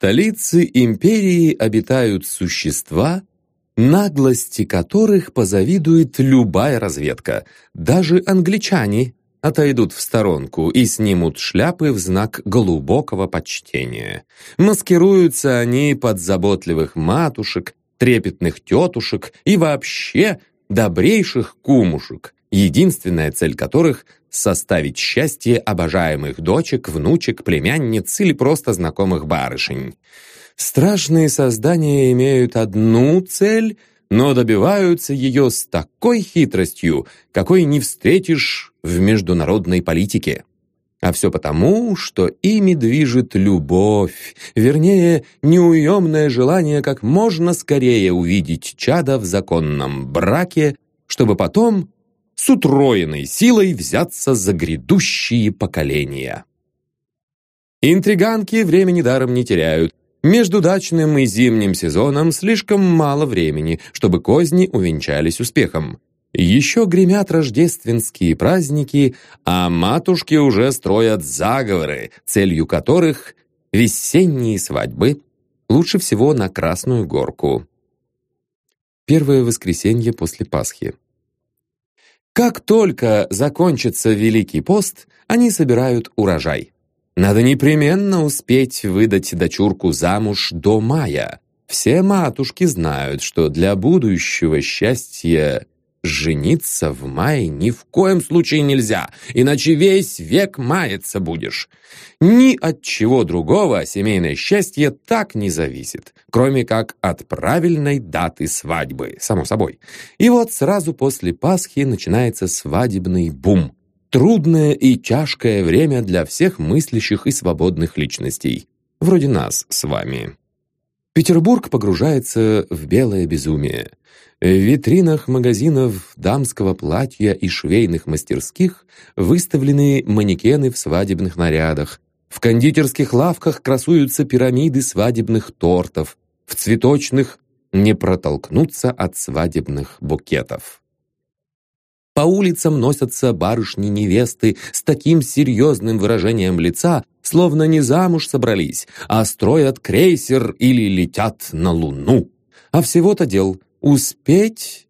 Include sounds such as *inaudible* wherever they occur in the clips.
столице империи обитают существа, наглости которых позавидует любая разведка. Даже англичане отойдут в сторонку и снимут шляпы в знак глубокого почтения. Маскируются они под заботливых матушек, трепетных тетушек и вообще добрейших кумушек, единственная цель которых — составить счастье обожаемых дочек, внучек, племянниц или просто знакомых барышень. Страшные создания имеют одну цель, но добиваются ее с такой хитростью, какой не встретишь в международной политике. А все потому, что ими движет любовь, вернее, неуемное желание как можно скорее увидеть чада в законном браке, чтобы потом с утроенной силой взяться за грядущие поколения. Интриганки времени даром не теряют. Между дачным и зимним сезоном слишком мало времени, чтобы козни увенчались успехом. Еще гремят рождественские праздники, а матушки уже строят заговоры, целью которых — весенние свадьбы, лучше всего на Красную Горку. Первое воскресенье после Пасхи. Как только закончится Великий пост, они собирают урожай. Надо непременно успеть выдать дочурку замуж до мая. Все матушки знают, что для будущего счастья жениться в мае ни в коем случае нельзя, иначе весь век маяться будешь. Ни от чего другого семейное счастье так не зависит, кроме как от правильной даты свадьбы, само собой. И вот сразу после Пасхи начинается свадебный бум. Трудное и тяжкое время для всех мыслящих и свободных личностей, вроде нас с вами. Петербург погружается в белое безумие. В витринах магазинов дамского платья и швейных мастерских выставлены манекены в свадебных нарядах. В кондитерских лавках красуются пирамиды свадебных тортов. В цветочных не протолкнуться от свадебных букетов. По улицам носятся барышни-невесты с таким серьезным выражением лица, словно не замуж собрались, а строят крейсер или летят на Луну. А всего-то дел Успеть,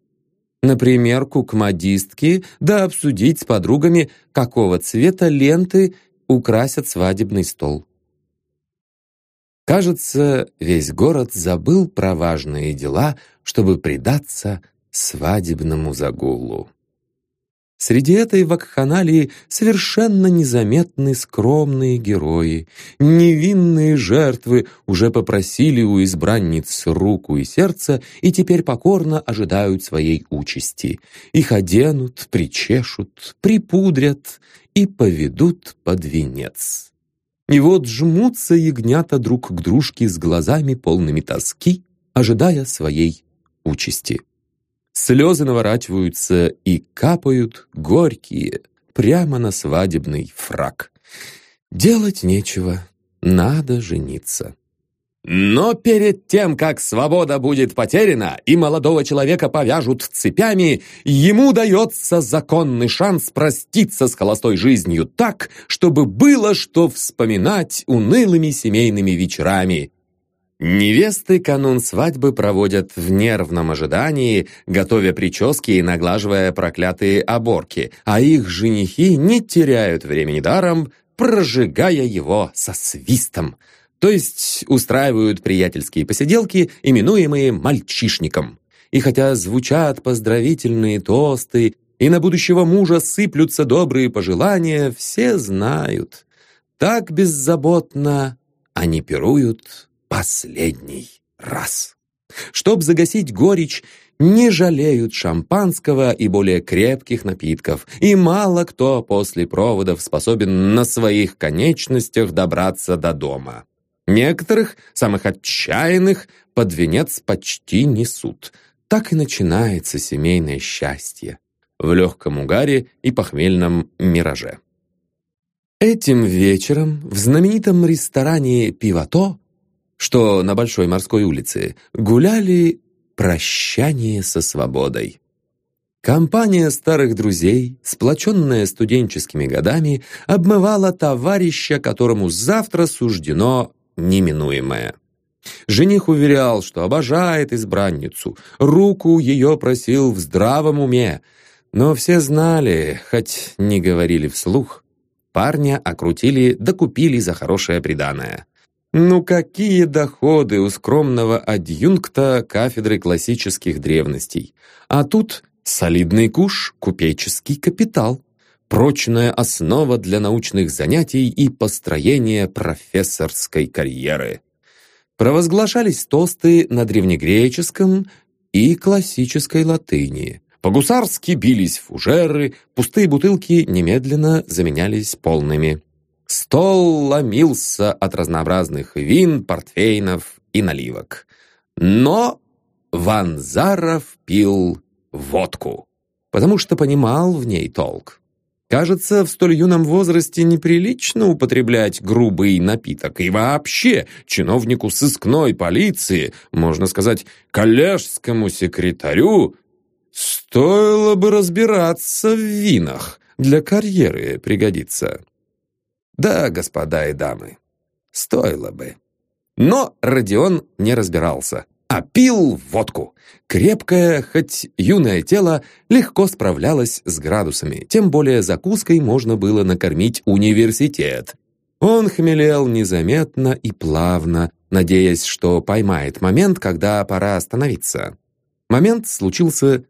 например, к модистке, да обсудить с подругами, какого цвета ленты украсят свадебный стол. Кажется, весь город забыл про важные дела, чтобы предаться свадебному загулу. Среди этой вакханалии совершенно незаметны скромные герои. Невинные жертвы уже попросили у избранниц руку и сердце и теперь покорно ожидают своей участи. Их оденут, причешут, припудрят и поведут под венец. И вот жмутся ягнята друг к дружке с глазами полными тоски, ожидая своей участи. Слезы наворачиваются и капают горькие прямо на свадебный фрак. Делать нечего, надо жениться. Но перед тем, как свобода будет потеряна и молодого человека повяжут цепями, ему дается законный шанс проститься с холостой жизнью так, чтобы было что вспоминать унылыми семейными вечерами, Невесты канун свадьбы проводят в нервном ожидании, готовя прически и наглаживая проклятые оборки, а их женихи не теряют времени даром, прожигая его со свистом. То есть устраивают приятельские посиделки, именуемые мальчишником. И хотя звучат поздравительные тосты, и на будущего мужа сыплются добрые пожелания, все знают. Так беззаботно они пируют последний раз. Чтоб загасить горечь, не жалеют шампанского и более крепких напитков, и мало кто после проводов способен на своих конечностях добраться до дома. Некоторых, самых отчаянных, под венец почти несут. Так и начинается семейное счастье в легком угаре и похмельном мираже. Этим вечером в знаменитом ресторане «Пивото» что на Большой морской улице гуляли «Прощание со свободой». Компания старых друзей, сплоченная студенческими годами, обмывала товарища, которому завтра суждено неминуемое. Жених уверял, что обожает избранницу, руку ее просил в здравом уме, но все знали, хоть не говорили вслух, парня окрутили да купили за хорошее приданое. Ну какие доходы у скромного адъюнкта кафедры классических древностей? А тут солидный куш, купеческий капитал, прочная основа для научных занятий и построения профессорской карьеры. Провозглашались тосты на древнегреческом и классической латыни. По-гусарски бились фужеры, пустые бутылки немедленно заменялись полными. Стол ломился от разнообразных вин, портвейнов и наливок. Но Ванзаров пил водку, потому что понимал в ней толк. Кажется, в столь юном возрасте неприлично употреблять грубый напиток. И вообще, чиновнику сыскной полиции, можно сказать, коллежскому секретарю, стоило бы разбираться в винах. Для карьеры пригодится. Да, господа и дамы, стоило бы. Но Родион не разбирался, а пил водку. Крепкое, хоть юное тело легко справлялось с градусами, тем более закуской можно было накормить университет. Он хмелел незаметно и плавно, надеясь, что поймает момент, когда пора остановиться. Момент случился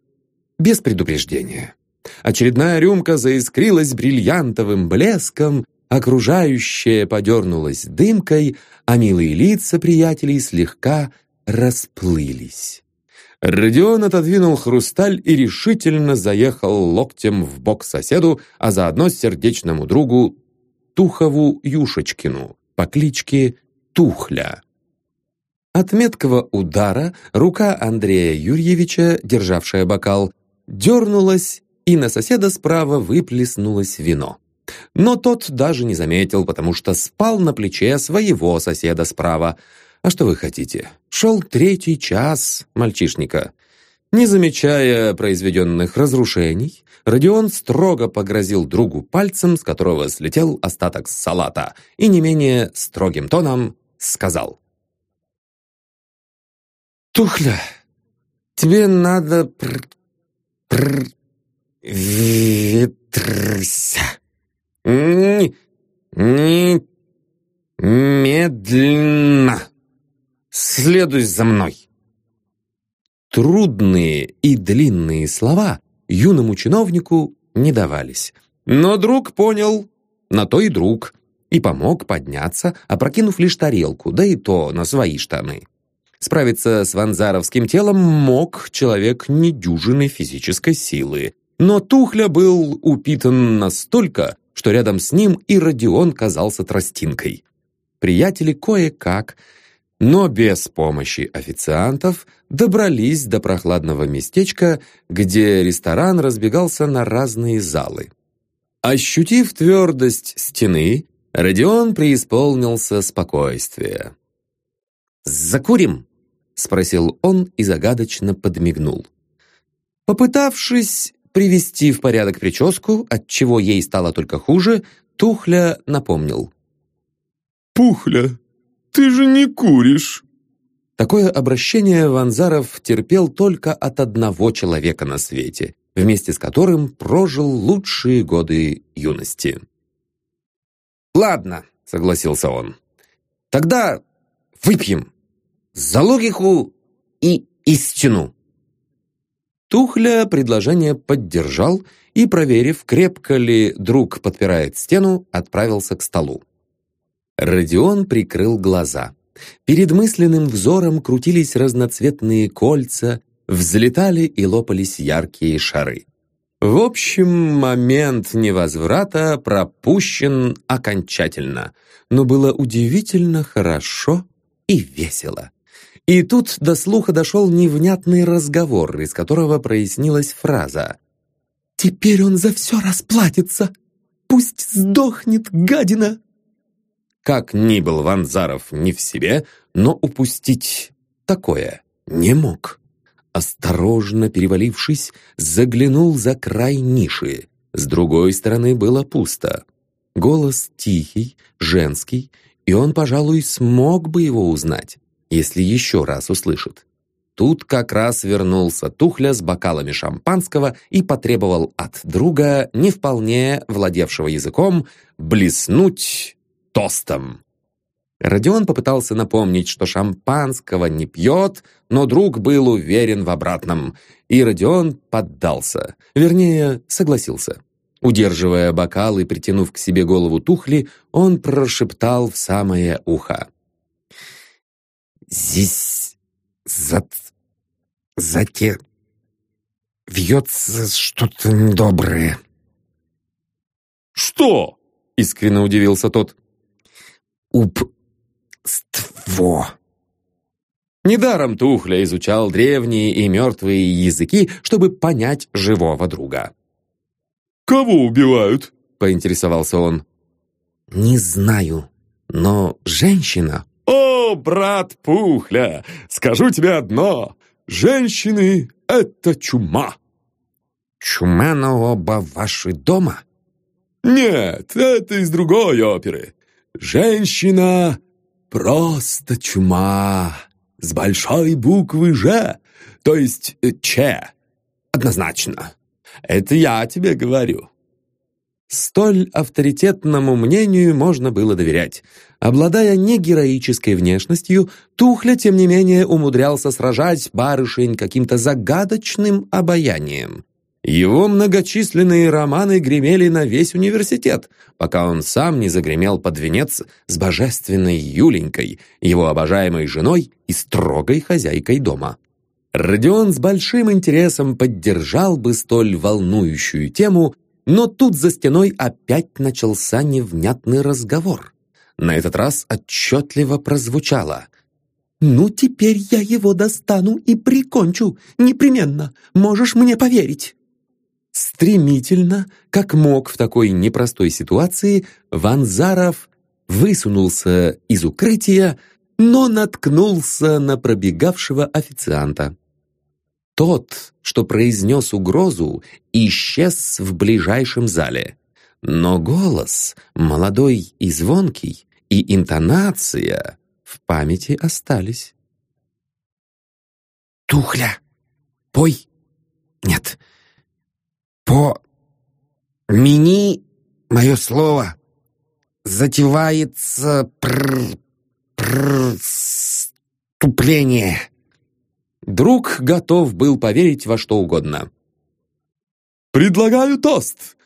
без предупреждения. Очередная рюмка заискрилась бриллиантовым блеском, окружающее подернулось дымкой, а милые лица приятелей слегка расплылись. Родион отодвинул хрусталь и решительно заехал локтем в бок соседу, а заодно сердечному другу Тухову Юшечкину по кличке Тухля. От меткого удара рука Андрея Юрьевича, державшая бокал, дернулась, и на соседа справа выплеснулось вино. Но тот даже не заметил, потому что спал на плече своего соседа справа. А что вы хотите? Шел третий час мальчишника. Не замечая произведенных разрушений, Родион строго погрозил другу пальцем, с которого слетел остаток салата, и не менее строгим тоном сказал. «Тухля, тебе надо пр... пр... ветрся». «Не... не... медленно. Следуй за мной». Трудные и длинные слова юному чиновнику не давались. Но друг понял, на то и друг, и помог подняться, опрокинув лишь тарелку, да и то на свои штаны. Справиться с ванзаровским телом мог человек недюжинной физической силы, но Тухля был упитан настолько, что рядом с ним и Родион казался тростинкой. Приятели кое-как, но без помощи официантов, добрались до прохладного местечка, где ресторан разбегался на разные залы. Ощутив твердость стены, Родион преисполнился спокойствия. «Закурим?» — спросил он и загадочно подмигнул. Попытавшись привести в порядок прическу, отчего ей стало только хуже, Тухля напомнил. «Пухля, ты же не куришь!» Такое обращение Ванзаров терпел только от одного человека на свете, вместе с которым прожил лучшие годы юности. «Ладно», — согласился он, — «тогда выпьем за логику и истину». Тухля предложение поддержал и, проверив, крепко ли друг подпирает стену, отправился к столу. Родион прикрыл глаза. Перед мысленным взором крутились разноцветные кольца, взлетали и лопались яркие шары. В общем, момент невозврата пропущен окончательно, но было удивительно хорошо и весело. И тут до слуха дошел невнятный разговор, из которого прояснилась фраза «Теперь он за все расплатится! Пусть сдохнет, гадина!» Как ни был Ванзаров не в себе, но упустить такое не мог. осторожно перевалившись, заглянул за край ниши. С другой стороны было пусто. Голос тихий, женский, и он, пожалуй, смог бы его узнать, если еще раз услышит. Тут как раз вернулся Тухля с бокалами шампанского и потребовал от друга, не вполне владевшего языком, блеснуть тостом. Родион попытался напомнить, что шампанского не пьет, но друг был уверен в обратном, и Родион поддался, вернее, согласился. Удерживая бокал и притянув к себе голову Тухли, он прошептал в самое ухо. «Здесь за... зате... вьется что-то недоброе». «Что?» — искренне удивился тот. «Уп... ство...» Недаром Тухля изучал древние и мертвые языки, чтобы понять живого друга. «Кого убивают?» — поинтересовался он. «Не знаю, но женщина...» «О, брат Пухля, скажу тебе одно. Женщины — это чума». «Чума на оба ваши дома?» «Нет, это из другой оперы. Женщина — просто чума» с большой буквы «Ж», то есть «Ч». Однозначно. Это я тебе говорю. Столь авторитетному мнению можно было доверять. Обладая не героической внешностью, Тухля, тем не менее, умудрялся сражать барышень каким-то загадочным обаянием. Его многочисленные романы гремели на весь университет, пока он сам не загремел под венец с божественной Юленькой, его обожаемой женой и строгой хозяйкой дома. Родион с большим интересом поддержал бы столь волнующую тему, но тут за стеной опять начался невнятный разговор. На этот раз отчетливо прозвучало. «Ну, теперь я его достану и прикончу, непременно, можешь мне поверить». Стремительно, как мог в такой непростой ситуации, Ванзаров высунулся из укрытия, но наткнулся на пробегавшего официанта. Тот, что произнес угрозу, исчез в ближайшем зале. Но голос, молодой и звонкий, и интонация в памяти остались. «Тухля! Пой! Нет, по мини мое слово затевается пр преступление. Друг готов был поверить во что угодно. «Предлагаю тост!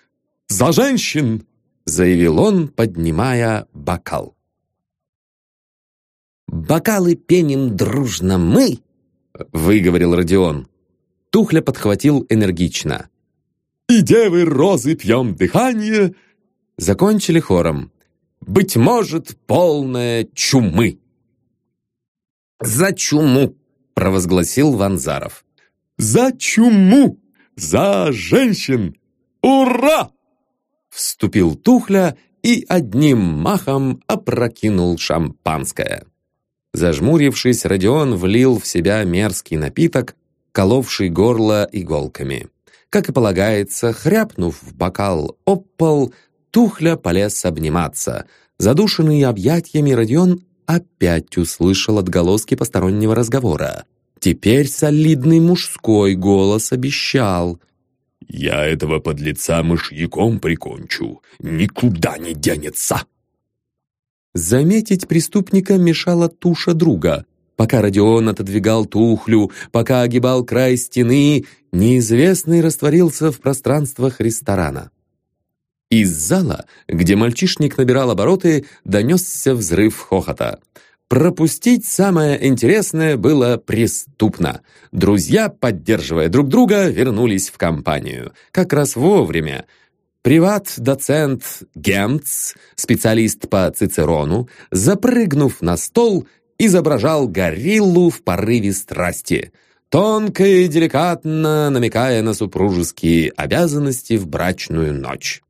За женщин!» заявил он, поднимая бокал. «Бокалы пеним дружно мы!» выговорил Родион. Тухля подхватил энергично. И девы розы пьем дыхание!» Закончили хором. «Быть может, полное чумы!» «За чуму!» — провозгласил Ванзаров. «За чуму! За женщин! Ура!» Вступил Тухля и одним махом опрокинул шампанское. Зажмурившись, Родион влил в себя мерзкий напиток, коловший горло иголками. Как и полагается, хряпнув в бокал об пол, Тухля полез обниматься. Задушенный объятиями Родион опять услышал отголоски постороннего разговора. Теперь солидный мужской голос обещал. «Я этого подлеца мышьяком прикончу, никуда не денется!» Заметить преступника мешала туша друга. Пока Родион отодвигал тухлю, пока огибал край стены, неизвестный растворился в пространствах ресторана. Из зала, где мальчишник набирал обороты, донесся взрыв хохота. Пропустить самое интересное было преступно. Друзья, поддерживая друг друга, вернулись в компанию. Как раз вовремя. Приват-доцент Гемц, специалист по Цицерону, запрыгнув на стол, изображал гориллу в порыве страсти, тонко и деликатно намекая на супружеские обязанности в брачную ночь.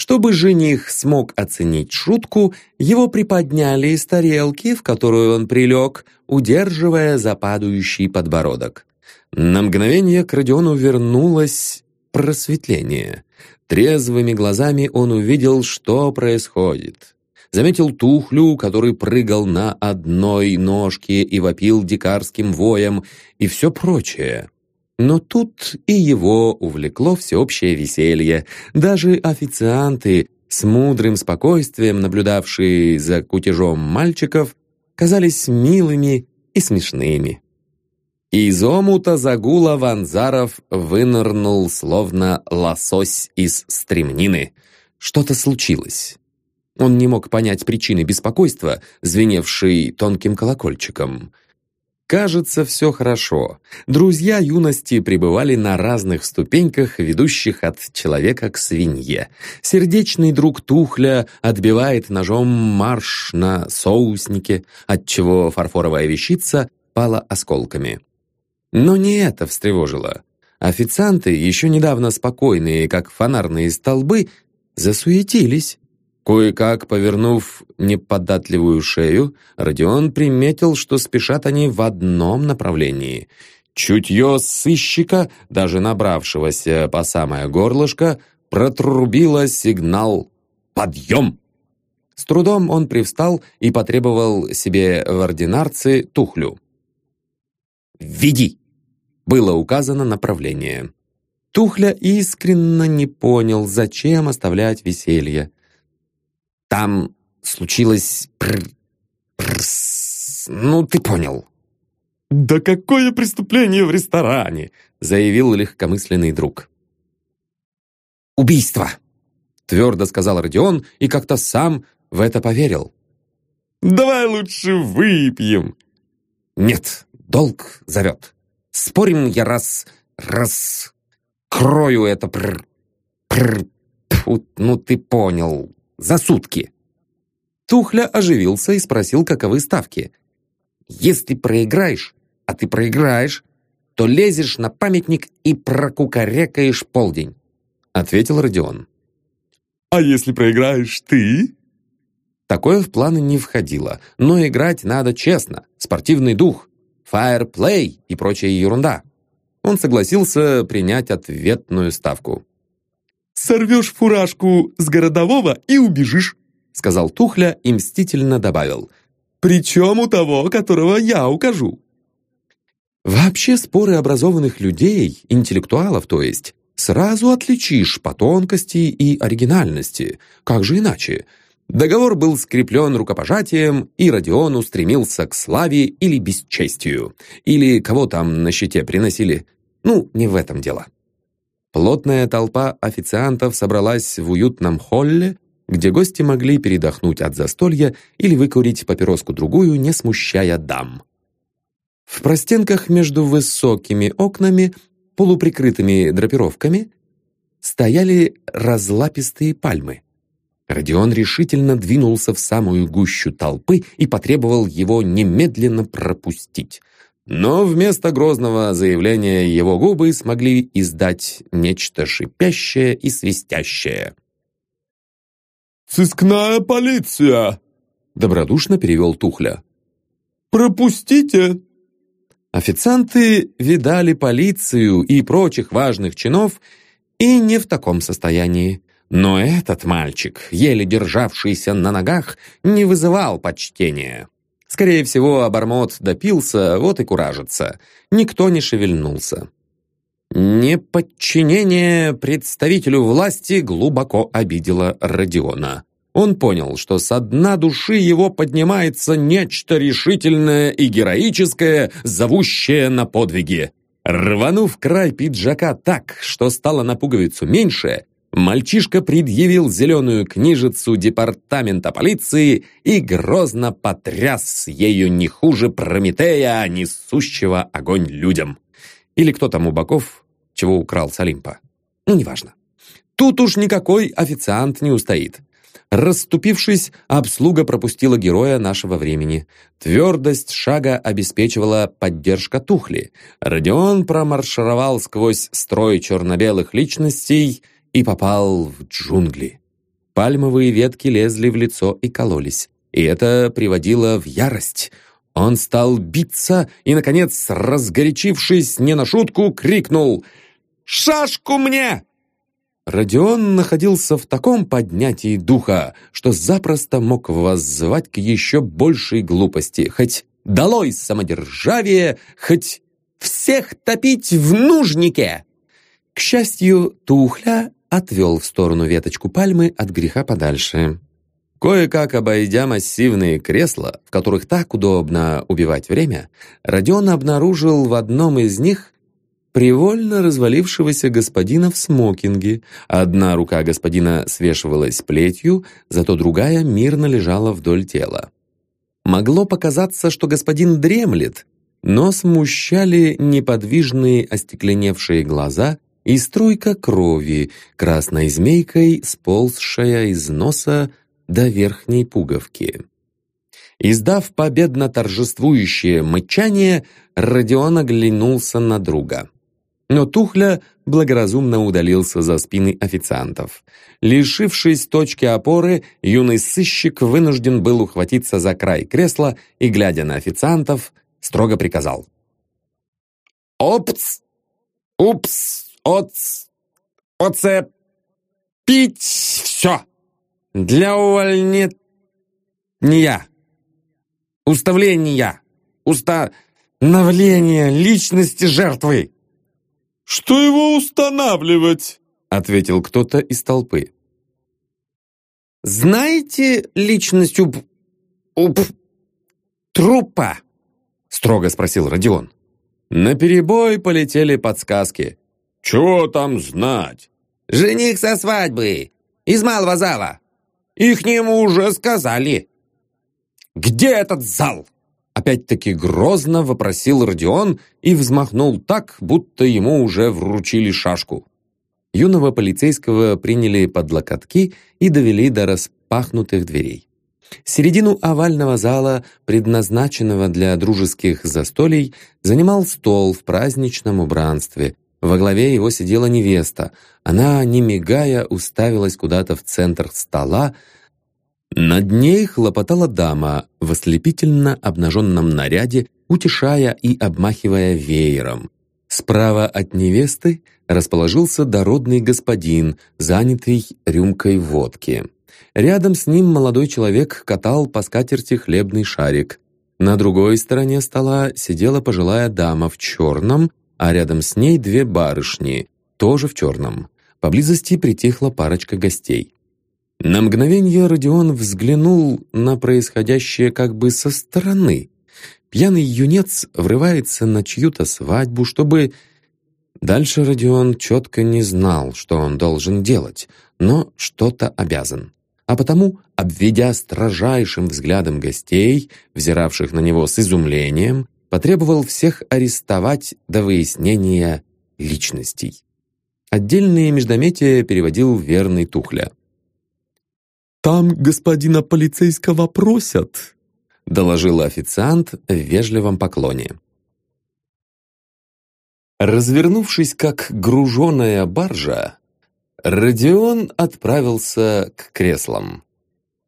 Чтобы жених смог оценить шутку, его приподняли из тарелки, в которую он прилег, удерживая западающий подбородок. На мгновение к Родиону вернулось просветление. Трезвыми глазами он увидел, что происходит. Заметил тухлю, который прыгал на одной ножке и вопил дикарским воем, и все прочее. Но тут и его увлекло всеобщее веселье. Даже официанты, с мудрым спокойствием наблюдавшие за кутежом мальчиков, казались милыми и смешными. Из омута загула Ванзаров вынырнул, словно лосось из стремнины. Что-то случилось. Он не мог понять причины беспокойства, звеневшей тонким колокольчиком. Кажется, все хорошо. Друзья юности пребывали на разных ступеньках, ведущих от человека к свинье. Сердечный друг Тухля отбивает ножом марш на соуснике, отчего фарфоровая вещица пала осколками. Но не это встревожило. Официанты, еще недавно спокойные, как фонарные столбы, засуетились. Кое-как повернув неподатливую шею, Родион приметил, что спешат они в одном направлении. Чутье сыщика, даже набравшегося по самое горлышко, протрубило сигнал «Подъем!». С трудом он привстал и потребовал себе в ординарце тухлю. «Веди!» Было указано направление. Тухля искренне не понял, зачем оставлять веселье. Там случилось... Пр... Прс... Ну, ты понял. «Да какое преступление в ресторане!» заявил легкомысленный друг. «Убийство!» твердо сказал Родион и как-то сам в это поверил. «Давай лучше выпьем!» «Нет, долг зовет. Спорим, я раз... раз... крою это пр... пр... Фу, ну ты понял, за сутки». Тухля оживился и спросил, каковы ставки. «Если проиграешь, а ты проиграешь, то лезешь на памятник и прокукарекаешь полдень», ответил Родион. «А если проиграешь ты?» Такое в планы не входило, но играть надо честно, спортивный дух, фаерплей и прочая ерунда. Он согласился принять ответную ставку. «Сорвешь фуражку с городового и убежишь», сказал Тухля и мстительно добавил. «Причем у того, которого я укажу». Вообще споры образованных людей, интеллектуалов то есть, сразу отличишь по тонкости и оригинальности. Как же иначе? Договор был скреплен рукопожатием, и Родион устремился к славе или бесчестию. Или кого там на щите приносили. Ну, не в этом дело. Плотная толпа официантов собралась в уютном холле, где гости могли передохнуть от застолья или выкурить папироску-другую, не смущая дам. В простенках между высокими окнами, полуприкрытыми драпировками, стояли разлапистые пальмы. Родион решительно двинулся в самую гущу толпы и потребовал его немедленно пропустить. Но вместо грозного заявления его губы смогли издать нечто шипящее и свистящее. «Сыскная полиция!» — добродушно перевел Тухля. «Пропустите!» Официанты видали полицию и прочих важных чинов и не в таком состоянии. Но этот мальчик, еле державшийся на ногах, не вызывал почтения. Скорее всего, обормот допился, вот и куражится. Никто не шевельнулся. Неподчинение представителю власти глубоко обидело Родиона. Он понял, что со дна души его поднимается нечто решительное и героическое, зовущее на подвиги. Рванув край пиджака так, что стало на пуговицу меньше, Мальчишка предъявил зеленую книжицу департамента полиции и грозно потряс ею не хуже Прометея, несущего огонь людям. Или кто там у боков, чего украл с Олимпа. Ну, неважно. Тут уж никакой официант не устоит. Расступившись, обслуга пропустила героя нашего времени. Твердость шага обеспечивала поддержка Тухли. Родион промаршировал сквозь строй черно-белых личностей и попал в джунгли. Пальмовые ветки лезли в лицо и кололись, и это приводило в ярость. Он стал биться и, наконец, разгорячившись не на шутку, крикнул «Шашку мне!» Родион находился в таком поднятии духа, что запросто мог воззвать к еще большей глупости, хоть «долой самодержавие», хоть «всех топить в нужнике». К счастью, Тухля отвел в сторону веточку пальмы от греха подальше. Кое-как обойдя массивные кресла, в которых так удобно убивать время, Родион обнаружил в одном из них привольно развалившегося господина в смокинге. Одна рука господина свешивалась плетью, зато другая мирно лежала вдоль тела. Могло показаться, что господин дремлет, но смущали неподвижные остекленевшие глаза и струйка крови, красной змейкой, сползшая из носа до верхней пуговки. Издав победно торжествующее мычание, Родион оглянулся на друга. Но Тухля благоразумно удалился за спины официантов. Лишившись точки опоры, юный сыщик вынужден был ухватиться за край кресла и, глядя на официантов, строго приказал. «Опс! Упс! Оц! Оце! Пить все!» Для увольнения, уставления, установления личности жертвы. «Что его устанавливать?» ответил кто-то из толпы. «Знаете личность уб... уб... трупа?» строго спросил Родион. На перебой полетели подсказки. «Чего там знать?» «Жених со свадьбы! Из малого зала!» Их нему уже сказали. «Где этот зал?» Опять-таки грозно вопросил Родион и взмахнул так, будто ему уже вручили шашку. Юного полицейского приняли под локотки и довели до распахнутых дверей. Середину овального зала, предназначенного для дружеских застолий, занимал стол в праздничном убранстве. Во главе его сидела невеста. Она, не мигая, уставилась куда-то в центр стола, над ней хлопотала дама в ослепительно обнаженном наряде, утешая и обмахивая веером. Справа от невесты расположился дородный господин, занятый рюмкой водки. Рядом с ним молодой человек катал по скатерти хлебный шарик. На другой стороне стола сидела пожилая дама в черном, а рядом с ней две барышни, тоже в черном. Поблизости притихла парочка гостей. На мгновение Родион взглянул на происходящее как бы со стороны. Пьяный юнец врывается на чью-то свадьбу, чтобы... Дальше Родион четко не знал, что он должен делать, но что-то обязан. А потому, обведя строжайшим взглядом гостей, взиравших на него с изумлением, потребовал всех арестовать до выяснения личностей. Отдельные междометия переводил верный Тухля. «Там господина полицейского просят», — доложил официант в вежливом поклоне. Развернувшись как груженая баржа, Родион отправился к креслам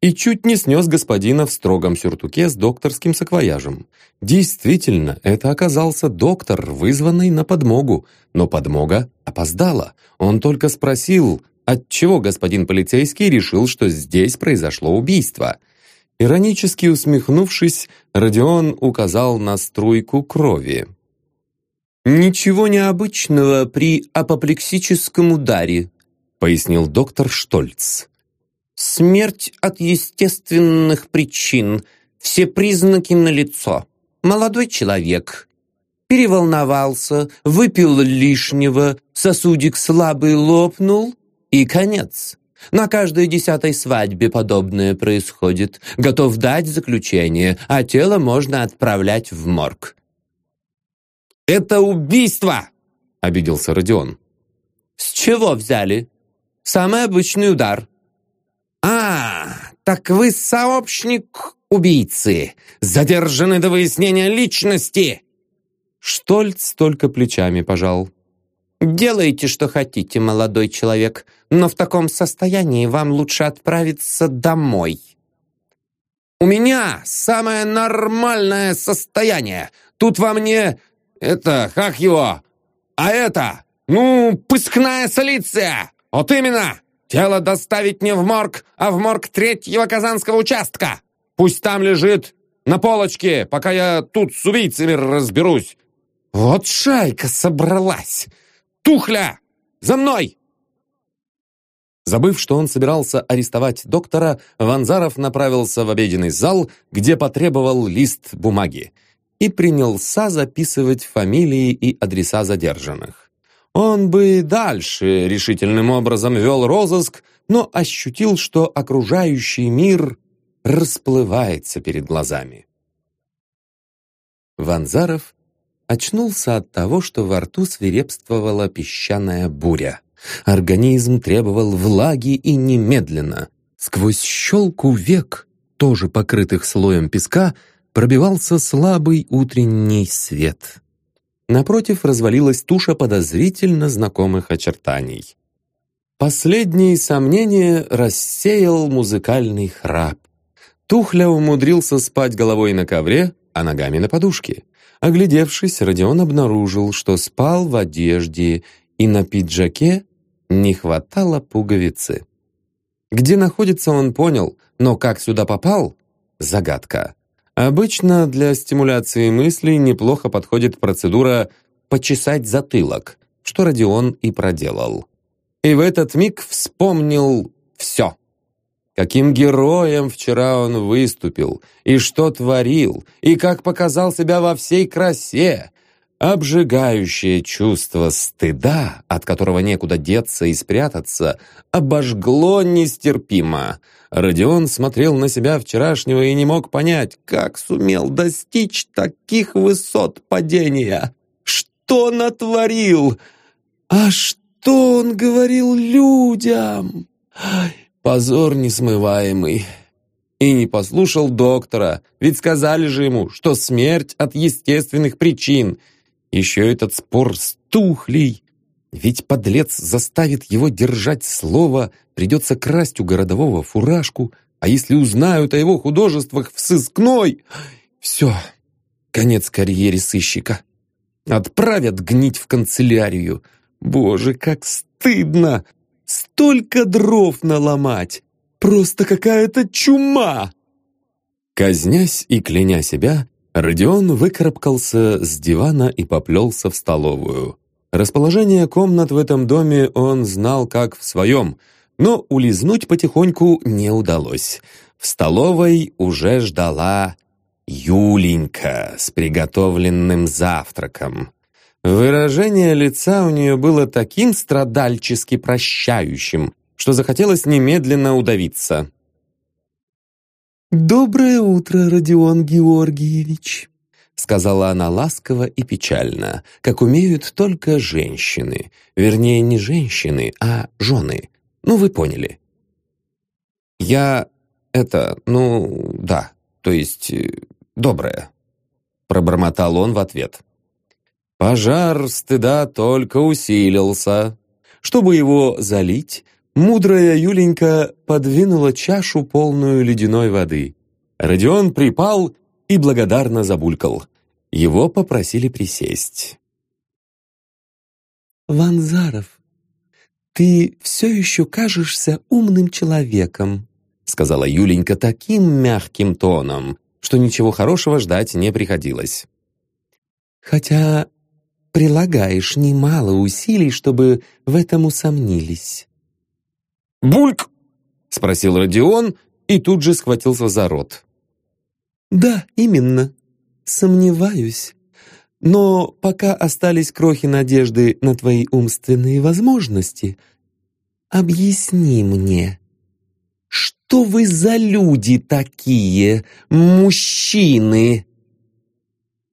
и чуть не снес господина в строгом сюртуке с докторским саквояжем. Действительно, это оказался доктор, вызванный на подмогу, но подмога опоздала. Он только спросил, отчего господин полицейский решил, что здесь произошло убийство. Иронически усмехнувшись, Родион указал на струйку крови. «Ничего необычного при апоплексическом ударе», пояснил доктор Штольц. «Смерть от естественных причин. Все признаки налицо. Молодой человек. Переволновался, выпил лишнего, сосудик слабый лопнул, и конец. На каждой десятой свадьбе подобное происходит. Готов дать заключение, а тело можно отправлять в морг. «Это убийство!» — обиделся Родион. «С чего взяли? Самый обычный удар». «А, так вы сообщник убийцы, задержаны до выяснения личности!» Штольц только плечами пожал. «Делайте, что хотите, молодой человек, но в таком состоянии вам лучше отправиться домой». У меня самое нормальное состояние. Тут во мне... Это, как его? А это, ну, пыскная солиция. Вот именно. Тело доставить не в морг, а в морг третьего казанского участка. Пусть там лежит на полочке, пока я тут с убийцами разберусь. Вот шайка собралась. Тухля, за мной! Забыв, что он собирался арестовать доктора, Ванзаров направился в обеденный зал, где потребовал лист бумаги, и принялся записывать фамилии и адреса задержанных. Он бы дальше решительным образом вел розыск, но ощутил, что окружающий мир расплывается перед глазами. Ванзаров очнулся от того, что во рту свирепствовала песчаная буря. Организм требовал влаги и немедленно. Сквозь щелку век, тоже покрытых слоем песка, пробивался слабый утренний свет. Напротив развалилась туша подозрительно знакомых очертаний. Последние сомнения рассеял музыкальный храп. Тухля умудрился спать головой на ковре, а ногами на подушке. Оглядевшись, Родион обнаружил, что спал в одежде и на пиджаке не хватало пуговицы. Где находится, он понял, но как сюда попал — загадка. Обычно для стимуляции мыслей неплохо подходит процедура «почесать затылок», что Родион и проделал. И в этот миг вспомнил все. Каким героем вчера он выступил, и что творил, и как показал себя во всей красе. Обжигающее чувство стыда, от которого некуда деться и спрятаться, обожгло нестерпимо. Родион смотрел на себя вчерашнего и не мог понять, как сумел достичь таких высот падения. Что натворил? А что он говорил людям? Позор несмываемый. И не послушал доктора, ведь сказали же ему, что смерть от естественных причин. Еще этот спор с тухлей. Ведь подлец заставит его держать слово, придется красть у городового фуражку, а если узнают о его художествах в сыскной... Все, конец карьере сыщика. Отправят гнить в канцелярию. Боже, как стыдно! Столько дров наломать! Просто какая-то чума!» Казнясь и кляня себя, Родион выкарабкался с дивана и поплелся в столовую. Расположение комнат в этом доме он знал как в своем, но улизнуть потихоньку не удалось. В столовой уже ждала Юленька с приготовленным завтраком. Выражение лица у нее было таким страдальчески прощающим, что захотелось немедленно удавиться. «Доброе утро, Родион Георгиевич», — сказала она ласково и печально, как умеют только женщины. Вернее, не женщины, а жены. Ну, вы поняли. «Я... это... ну... да, то есть... Э, доброе», — пробормотал он в ответ. Пожар стыда только усилился. Чтобы его залить, мудрая Юленька подвинула чашу, полную ледяной воды. Родион припал и благодарно забулькал. Его попросили присесть. «Ванзаров, ты все еще кажешься умным человеком», сказала Юленька таким мягким тоном, что ничего хорошего ждать не приходилось. «Хотя прилагаешь немало усилий, чтобы в этом усомнились». «Бульк!» — спросил Родион и тут же схватился за рот. «Да, именно. Сомневаюсь. Но пока остались крохи надежды на твои умственные возможности, объясни мне, что вы за люди такие, мужчины?»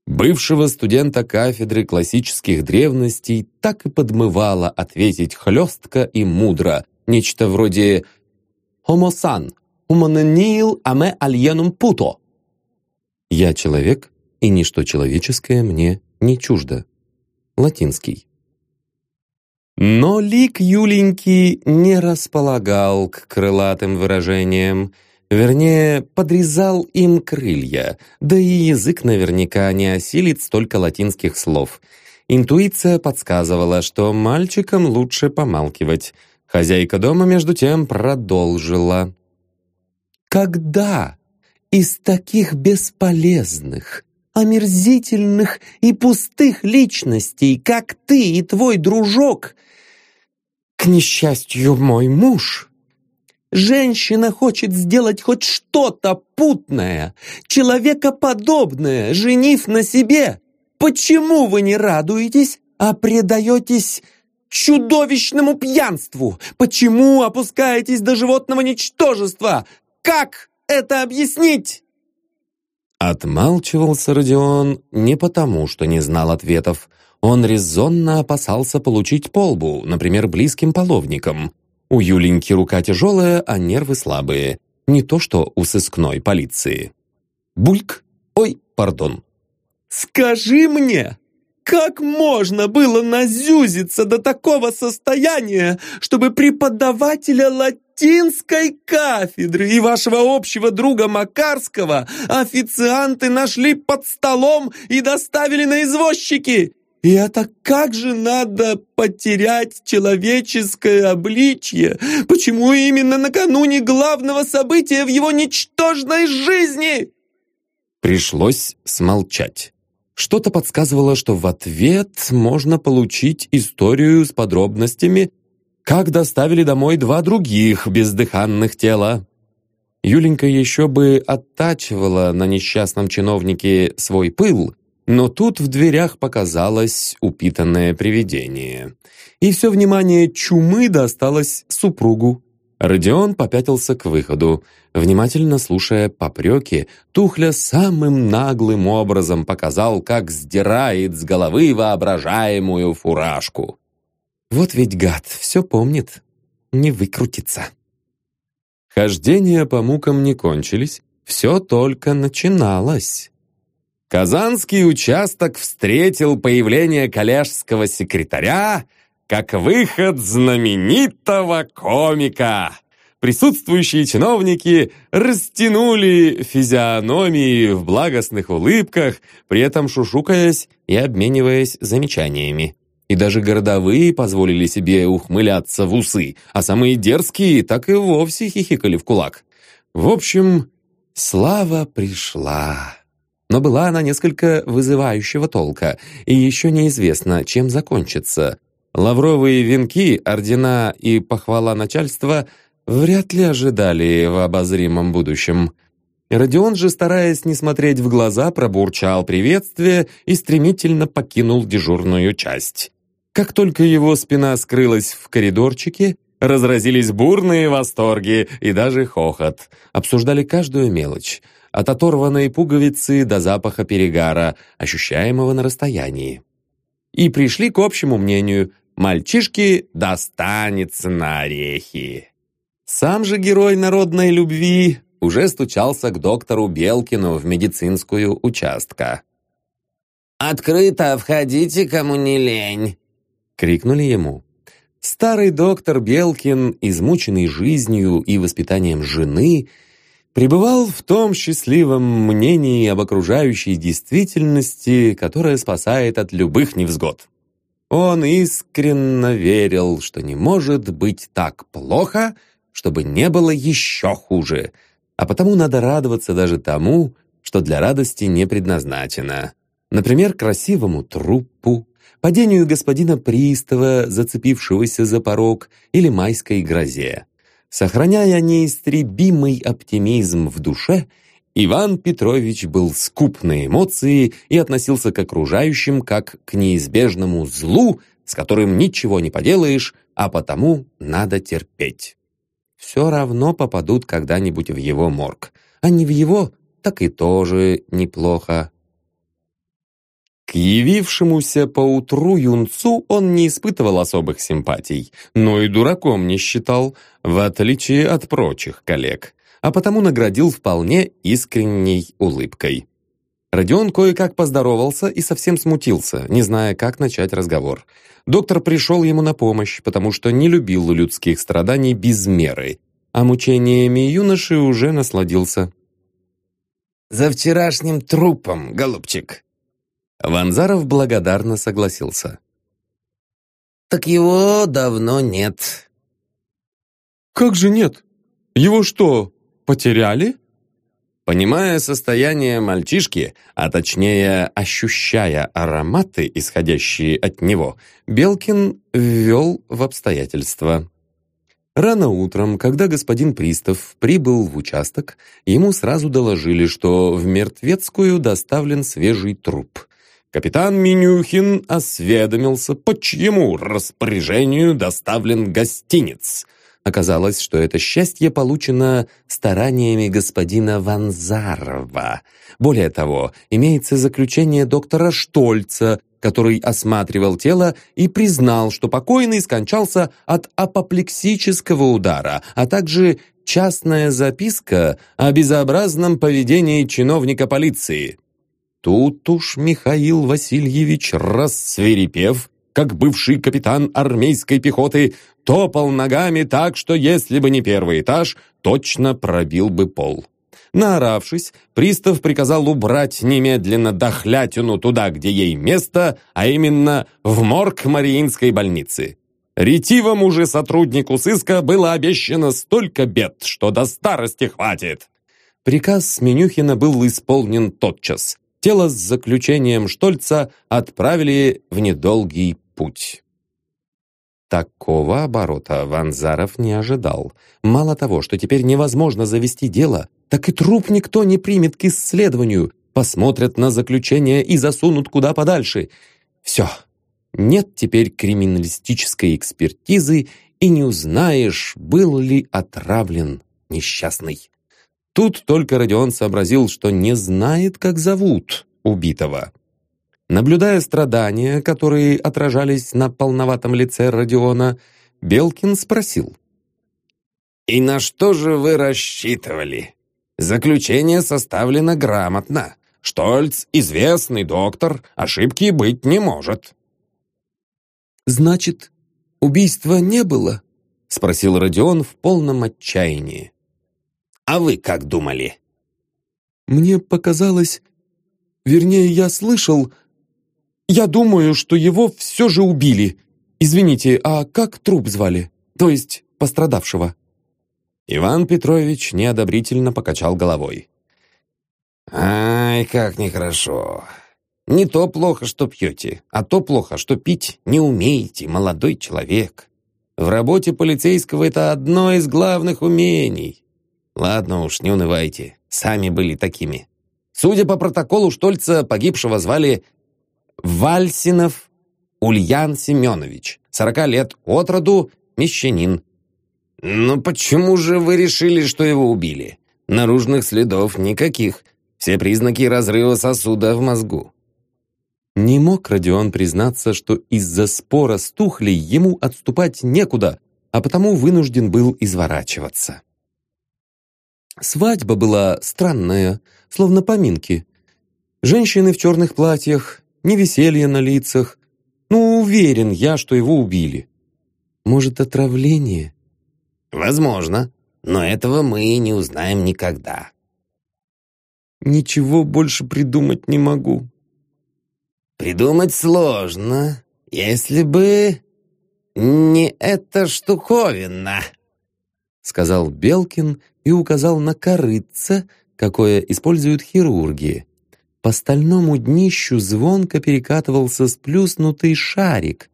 Бывшего студента кафедры классических древностей так и подмывало ответить хлестко и мудро, нечто вроде «Хомосан, уманенил аме альенум путо». «Я человек, и ничто человеческое мне не чуждо». Латинский. Но лик Юленьки не располагал к крылатым выражениям. Вернее, подрезал им крылья, да и язык наверняка не осилит столько латинских слов. Интуиция подсказывала, что мальчикам лучше помалкивать. Хозяйка дома, между тем, продолжила. «Когда из таких бесполезных, омерзительных и пустых личностей, как ты и твой дружок, к несчастью, мой муж, женщина хочет сделать хоть что-то путное, человекоподобное, женив на себе, почему вы не радуетесь, а предаетесь чудовищному пьянству? Почему опускаетесь до животного ничтожества? Как это объяснить?» Отмалчивался Родион не потому, что не знал ответов. Он резонно опасался получить полбу, например, близким половником. У Юленьки рука тяжелая, а нервы слабые. Не то что у сыскной полиции. Бульк! Ой, пардон. «Скажи мне, как можно было назюзиться до такого состояния, чтобы преподавателя латинской кафедры и вашего общего друга Макарского официанты нашли под столом и доставили на извозчики? И это как же надо потерять человеческое обличье? Почему именно накануне главного события в его ничтожной жизни? Пришлось смолчать. Что-то подсказывало, что в ответ можно получить историю с подробностями, как доставили домой два других бездыханных тела. Юленька еще бы оттачивала на несчастном чиновнике свой пыл, но тут в дверях показалось упитанное привидение. И все внимание чумы досталось супругу. Родион попятился к выходу. Внимательно слушая попреки, Тухля самым наглым образом показал, как сдирает с головы воображаемую фуражку. Вот ведь гад, все помнит, не выкрутится. Хождения по мукам не кончились, все только начиналось. Казанский участок встретил появление коллежского секретаря как выход знаменитого комика. Присутствующие чиновники растянули физиономии в благостных улыбках, при этом шушукаясь и обмениваясь замечаниями. И даже городовые позволили себе ухмыляться в усы, а самые дерзкие так и вовсе хихикали в кулак. В общем, слава пришла. Но была она несколько вызывающего толка, и еще неизвестно, чем закончится. Лавровые венки, ордена и похвала начальства вряд ли ожидали в обозримом будущем. Родион же, стараясь не смотреть в глаза, пробурчал приветствие и стремительно покинул дежурную часть. Как только его спина скрылась в коридорчике, разразились бурные восторги и даже хохот. Обсуждали каждую мелочь, от оторванной пуговицы до запаха перегара, ощущаемого на расстоянии. И пришли к общему мнению, Мальчишке достанется на орехи. Сам же герой народной любви уже стучался к доктору Белкину в медицинскую участка. «Открыто входите, кому не лень!» — крикнули ему. Старый доктор Белкин, измученный жизнью и воспитанием жены, пребывал в том счастливом мнении об окружающей действительности, которая спасает от любых невзгод. Он искренне верил, что не может быть так плохо, чтобы не было еще хуже, а потому надо радоваться даже тому, что для радости не предназначено. Например, красивому трупу, падению господина пристава, зацепившегося за порог, или майской грозе. Сохраняя неистребимый оптимизм в душе, Иван Петрович был скуп на эмоции и относился к окружающим как к неизбежному злу, с которым ничего не поделаешь, а потому надо терпеть. Все равно попадут когда-нибудь в его морг, а не в его, так и тоже неплохо. К явившемуся поутру юнцу он не испытывал особых симпатий, но и дураком не считал, в отличие от прочих коллег а потому наградил вполне искренней улыбкой. Родион кое-как поздоровался и совсем смутился, не зная, как начать разговор. Доктор пришел ему на помощь, потому что не любил людских страданий без меры а мучениями юноши уже насладился. «За вчерашним трупом, голубчик!» Ванзаров благодарно согласился. «Так его давно нет». «Как же нет? Его что, потеряли?» Понимая состояние мальчишки, а точнее ощущая ароматы, исходящие от него, Белкин ввел в обстоятельства. Рано утром, когда господин Пристав прибыл в участок, ему сразу доложили, что в Мертвецкую доставлен свежий труп. Капитан Минюхин осведомился, по чьему распоряжению доставлен гостиниц – Оказалось, что это счастье получено стараниями господина Ванзарова. Более того, имеется заключение доктора Штольца, который осматривал тело и признал, что покойный скончался от апоплексического удара, а также частная записка о безобразном поведении чиновника полиции. Тут уж Михаил Васильевич, рассверепев, как бывший капитан армейской пехоты, топал ногами так, что если бы не первый этаж, точно пробил бы пол. Наоравшись, пристав приказал убрать немедленно дохлятину туда, где ей место, а именно в морг Мариинской больницы. Ретивому же сотруднику сыска было обещано столько бед, что до старости хватит. Приказ Менюхина был исполнен тотчас. Тело с заключением Штольца отправили в недолгий путь. Такого оборота Ванзаров не ожидал. Мало того, что теперь невозможно завести дело, так и труп никто не примет к исследованию, посмотрят на заключение и засунут куда подальше. Все. Нет теперь криминалистической экспертизы, и не узнаешь, был ли отравлен несчастный. Тут только Родион сообразил, что не знает, как зовут убитого. Наблюдая страдания, которые отражались на полноватом лице Родиона, Белкин спросил. «И на что же вы рассчитывали? Заключение составлено грамотно. Штольц — известный доктор, ошибки быть не может». «Значит, убийства не было?» — спросил Родион в полном отчаянии. «А вы как думали?» «Мне показалось... Вернее, я слышал, я думаю, что его все же убили. Извините, а как труп звали? То есть пострадавшего?» Иван Петрович неодобрительно покачал головой. «Ай, как нехорошо. Не то плохо, что пьете, а то плохо, что пить не умеете, молодой человек. В работе полицейского это одно из главных умений. Ладно уж, не унывайте, сами были такими. Судя по протоколу Штольца, погибшего звали Вальсинов Ульян Семенович, 40 лет от роду, мещанин. «Ну почему же вы решили, что его убили? Наружных следов никаких. Все признаки разрыва сосуда в мозгу». Не мог Родион признаться, что из-за спора с Тухлей ему отступать некуда, а потому вынужден был изворачиваться. Свадьба была странная, словно поминки. Женщины в черных платьях, ни веселья на лицах. Ну, уверен я, что его убили. Может, отравление? Возможно, но этого мы не узнаем никогда. Ничего больше придумать не могу. Придумать сложно, если бы не эта штуковина, сказал Белкин и указал на корыце, какое используют хирурги. По стальному днищу звонко перекатывался сплюснутый шарик.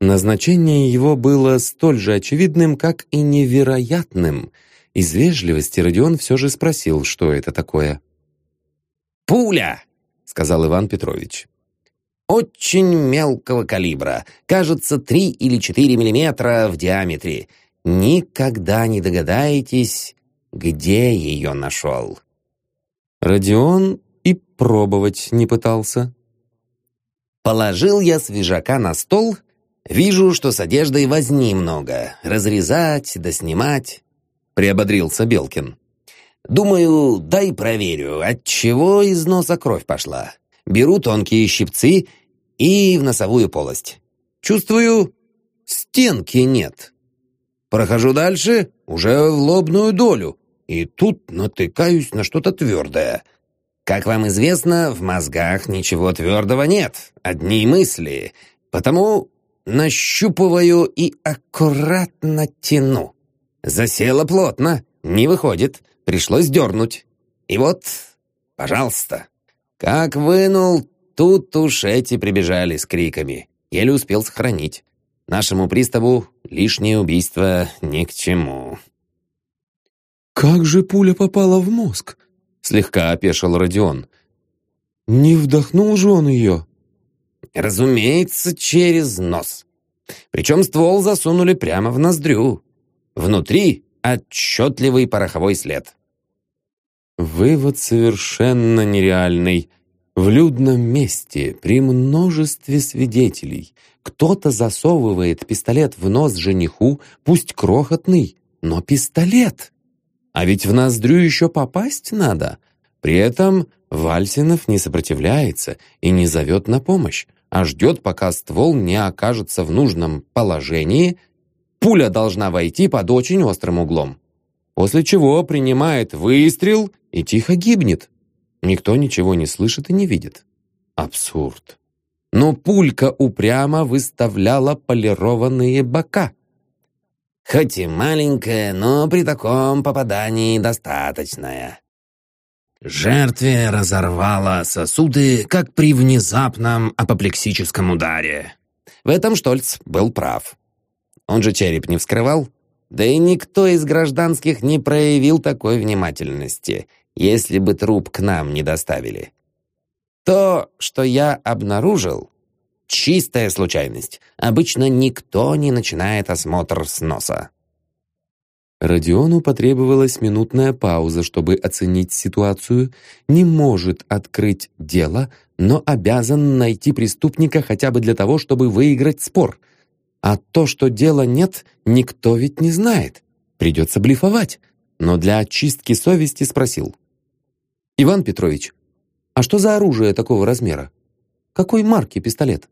Назначение его было столь же очевидным, как и невероятным. Из вежливости Родион все же спросил, что это такое. «Пуля!» — сказал Иван Петрович. «Очень мелкого калибра, кажется, три или четыре миллиметра в диаметре. Никогда не догадаетесь, где ее нашел». Родион и пробовать не пытался. Положил я свежака на стол, вижу, что с одеждой возни много, разрезать да приободрился Белкин. Думаю, дай проверю, от чего из носа кровь пошла. Беру тонкие щипцы и в носовую полость. Чувствую, стенки нет. Прохожу дальше, уже в лобную долю, и тут натыкаюсь на что-то твердое. Как вам известно, в мозгах ничего твердого нет, одни мысли, потому нащупываю и аккуратно тяну. Засело плотно, не выходит, пришлось дернуть. И вот, пожалуйста. Как вынул, тут уж эти прибежали с криками. Еле успел сохранить. Нашему приставу лишнее убийство ни к чему. «Как же пуля попала в мозг?» — слегка опешил Родион. «Не вдохнул же он ее?» «Разумеется, через нос. Причем ствол засунули прямо в ноздрю. Внутри отчетливый пороховой след». Вывод совершенно нереальный. В людном месте, при множестве свидетелей, кто-то засовывает пистолет в нос жениху, пусть крохотный, но пистолет. А ведь в ноздрю еще попасть надо. При этом Вальсинов не сопротивляется и не зовет на помощь, а ждет, пока ствол не окажется в нужном положении. Пуля должна войти под очень острым углом. После чего принимает выстрел и тихо гибнет. Никто ничего не слышит и не видит. Абсурд. Но пулька упрямо выставляла полированные бока. Хоть и маленькая, но при таком попадании достаточная. Жертве разорвало сосуды, как при внезапном апоплексическом ударе. В этом Штольц был прав. Он же череп не вскрывал. Да и никто из гражданских не проявил такой внимательности если бы труп к нам не доставили. То, что я обнаружил, чистая случайность. Обычно никто не начинает осмотр с носа. Родиону потребовалась минутная пауза, чтобы оценить ситуацию. Не может открыть дело, но обязан найти преступника хотя бы для того, чтобы выиграть спор. А то, что дела нет, никто ведь не знает. Придется блефовать. Но для очистки совести спросил. «Иван Петрович, а что за оружие такого размера? Какой марки пистолет?»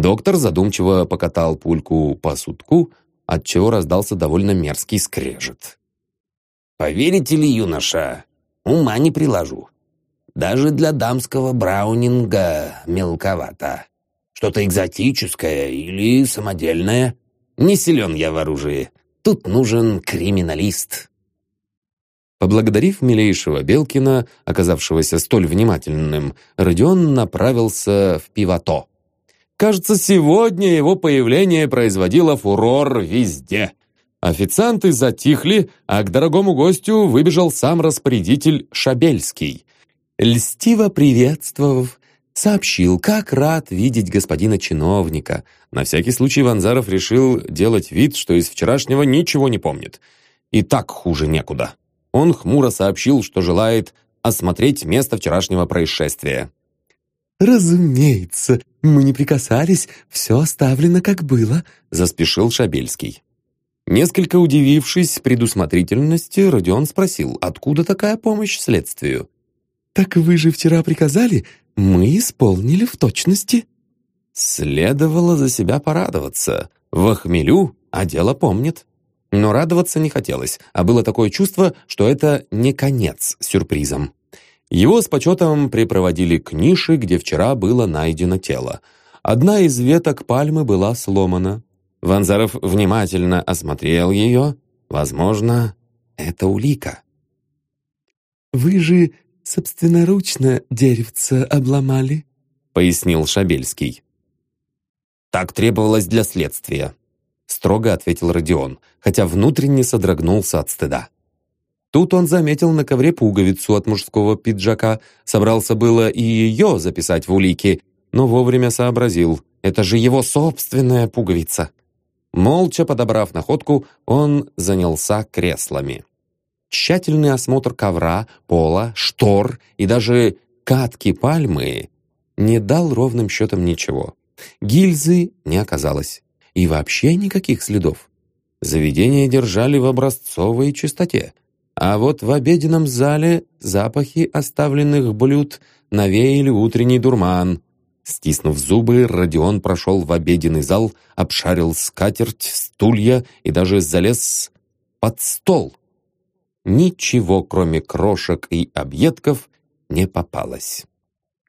Доктор задумчиво покатал пульку по сутку, отчего раздался довольно мерзкий скрежет. «Поверите ли, юноша, ума не приложу. Даже для дамского браунинга мелковато. Что-то экзотическое или самодельное. Не силен я в оружии. Тут нужен криминалист». Поблагодарив милейшего Белкина, оказавшегося столь внимательным, Родион направился в пивото. Кажется, сегодня его появление производило фурор везде. Официанты затихли, а к дорогому гостю выбежал сам распорядитель Шабельский. Льстиво приветствовав, сообщил, как рад видеть господина чиновника. На всякий случай Ванзаров решил делать вид, что из вчерашнего ничего не помнит. И так хуже некуда он хмуро сообщил, что желает осмотреть место вчерашнего происшествия. «Разумеется, мы не прикасались, все оставлено как было», — заспешил Шабельский. Несколько удивившись предусмотрительности, Родион спросил, откуда такая помощь следствию. «Так вы же вчера приказали, мы исполнили в точности». Следовало за себя порадоваться. В охмелю, а дело помнит. Но радоваться не хотелось, а было такое чувство, что это не конец сюрпризом. Его с почетом припроводили к нише, где вчера было найдено тело. Одна из веток пальмы была сломана. Ванзаров внимательно осмотрел ее. Возможно, это улика. «Вы же собственноручно деревце обломали», — пояснил Шабельский. «Так требовалось для следствия», строго ответил Родион, хотя внутренне содрогнулся от стыда. Тут он заметил на ковре пуговицу от мужского пиджака, собрался было и ее записать в улики, но вовремя сообразил, это же его собственная пуговица. Молча подобрав находку, он занялся креслами. Тщательный осмотр ковра, пола, штор и даже катки пальмы не дал ровным счетом ничего. Гильзы не оказалось и вообще никаких следов. Заведение держали в образцовой чистоте, а вот в обеденном зале запахи оставленных блюд навеяли утренний дурман. Стиснув зубы, Родион прошел в обеденный зал, обшарил скатерть, стулья и даже залез под стол. Ничего, кроме крошек и объедков, не попалось.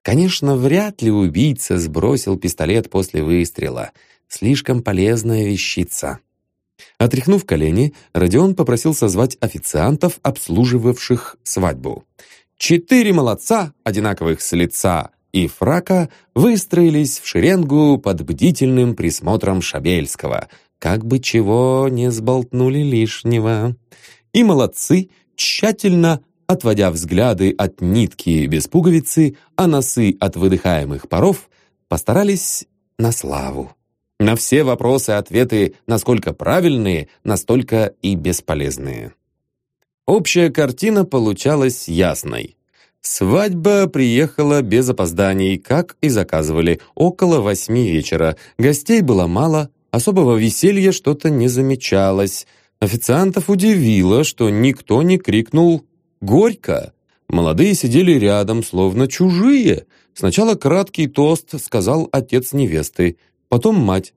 Конечно, вряд ли убийца сбросил пистолет после выстрела. Слишком полезная вещица. Отряхнув колени, Родион попросил созвать официантов, обслуживавших свадьбу. Четыре молодца, одинаковых с лица и фрака, выстроились в шеренгу под бдительным присмотром Шабельского, как бы чего не сболтнули лишнего. И молодцы, тщательно отводя взгляды от нитки без пуговицы, а носы от выдыхаемых паров, постарались на славу. На все вопросы ответы насколько правильные, настолько и бесполезные. Общая картина получалась ясной. Свадьба приехала без опозданий, как и заказывали, около восьми вечера. Гостей было мало, особого веселья что-то не замечалось. Официантов удивило, что никто не крикнул «Горько!». Молодые сидели рядом, словно чужие. Сначала краткий тост сказал отец невесты, потом мать.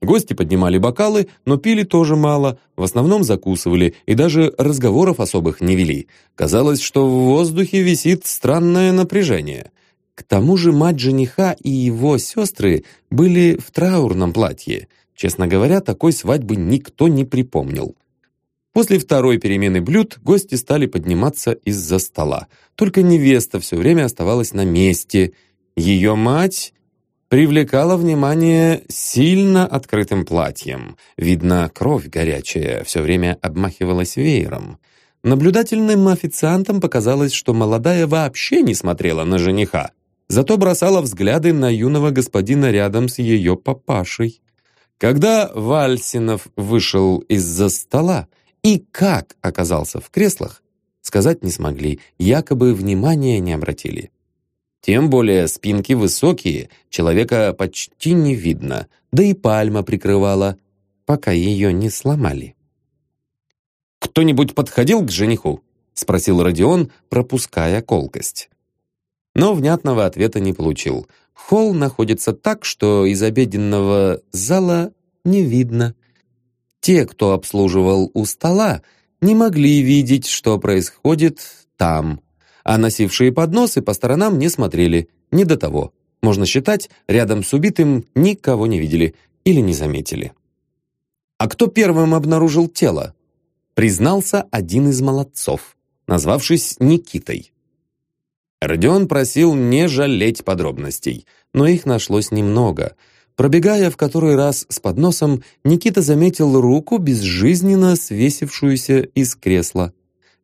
Гости поднимали бокалы, но пили тоже мало, в основном закусывали и даже разговоров особых не вели. Казалось, что в воздухе висит странное напряжение. К тому же мать жениха и его сестры были в траурном платье. Честно говоря, такой свадьбы никто не припомнил. После второй перемены блюд гости стали подниматься из-за стола. Только невеста все время оставалась на месте. Ее мать привлекала внимание сильно открытым платьем. Видно, кровь горячая все время обмахивалась веером. Наблюдательным официантам показалось, что молодая вообще не смотрела на жениха, зато бросала взгляды на юного господина рядом с ее папашей. Когда Вальсинов вышел из-за стола и как оказался в креслах, сказать не смогли, якобы внимания не обратили. Тем более спинки высокие, человека почти не видно, да и пальма прикрывала, пока ее не сломали. «Кто-нибудь подходил к жениху?» — спросил Родион, пропуская колкость. Но внятного ответа не получил. Холл находится так, что из обеденного зала не видно. Те, кто обслуживал у стола, не могли видеть, что происходит там, а носившие подносы по сторонам не смотрели, не до того. Можно считать, рядом с убитым никого не видели или не заметили. А кто первым обнаружил тело? Признался один из молодцов, назвавшись Никитой. Родион просил не жалеть подробностей, но их нашлось немного. Пробегая в который раз с подносом, Никита заметил руку, безжизненно свесившуюся из кресла.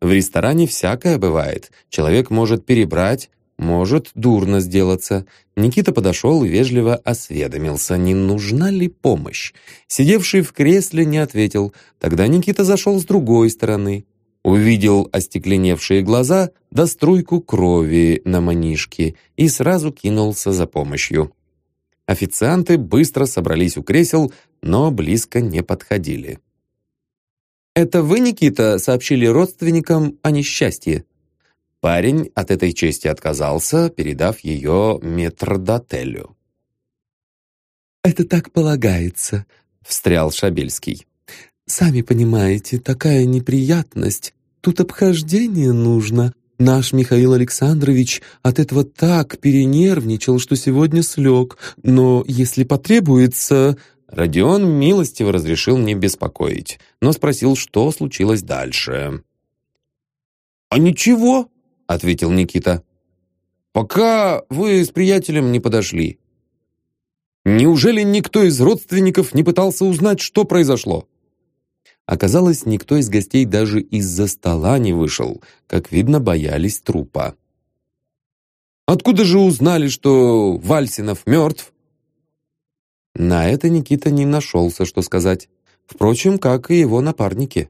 В ресторане всякое бывает. Человек может перебрать, может дурно сделаться. Никита подошел и вежливо осведомился, не нужна ли помощь. Сидевший в кресле не ответил. Тогда Никита зашел с другой стороны. Увидел остекленевшие глаза да струйку крови на манишке и сразу кинулся за помощью. Официанты быстро собрались у кресел, но близко не подходили. «Это вы, Никита, сообщили родственникам о несчастье?» Парень от этой чести отказался, передав ее метрдотелю. «Это так полагается», — встрял Шабельский. «Сами понимаете, такая неприятность. Тут обхождение нужно. Наш Михаил Александрович от этого так перенервничал, что сегодня слег. Но если потребуется, Родион милостиво разрешил не беспокоить, но спросил, что случилось дальше. «А ничего», — ответил Никита. «Пока вы с приятелем не подошли». «Неужели никто из родственников не пытался узнать, что произошло?» Оказалось, никто из гостей даже из-за стола не вышел. Как видно, боялись трупа. «Откуда же узнали, что Вальсинов мертв?» На это Никита не нашелся, что сказать. Впрочем, как и его напарники.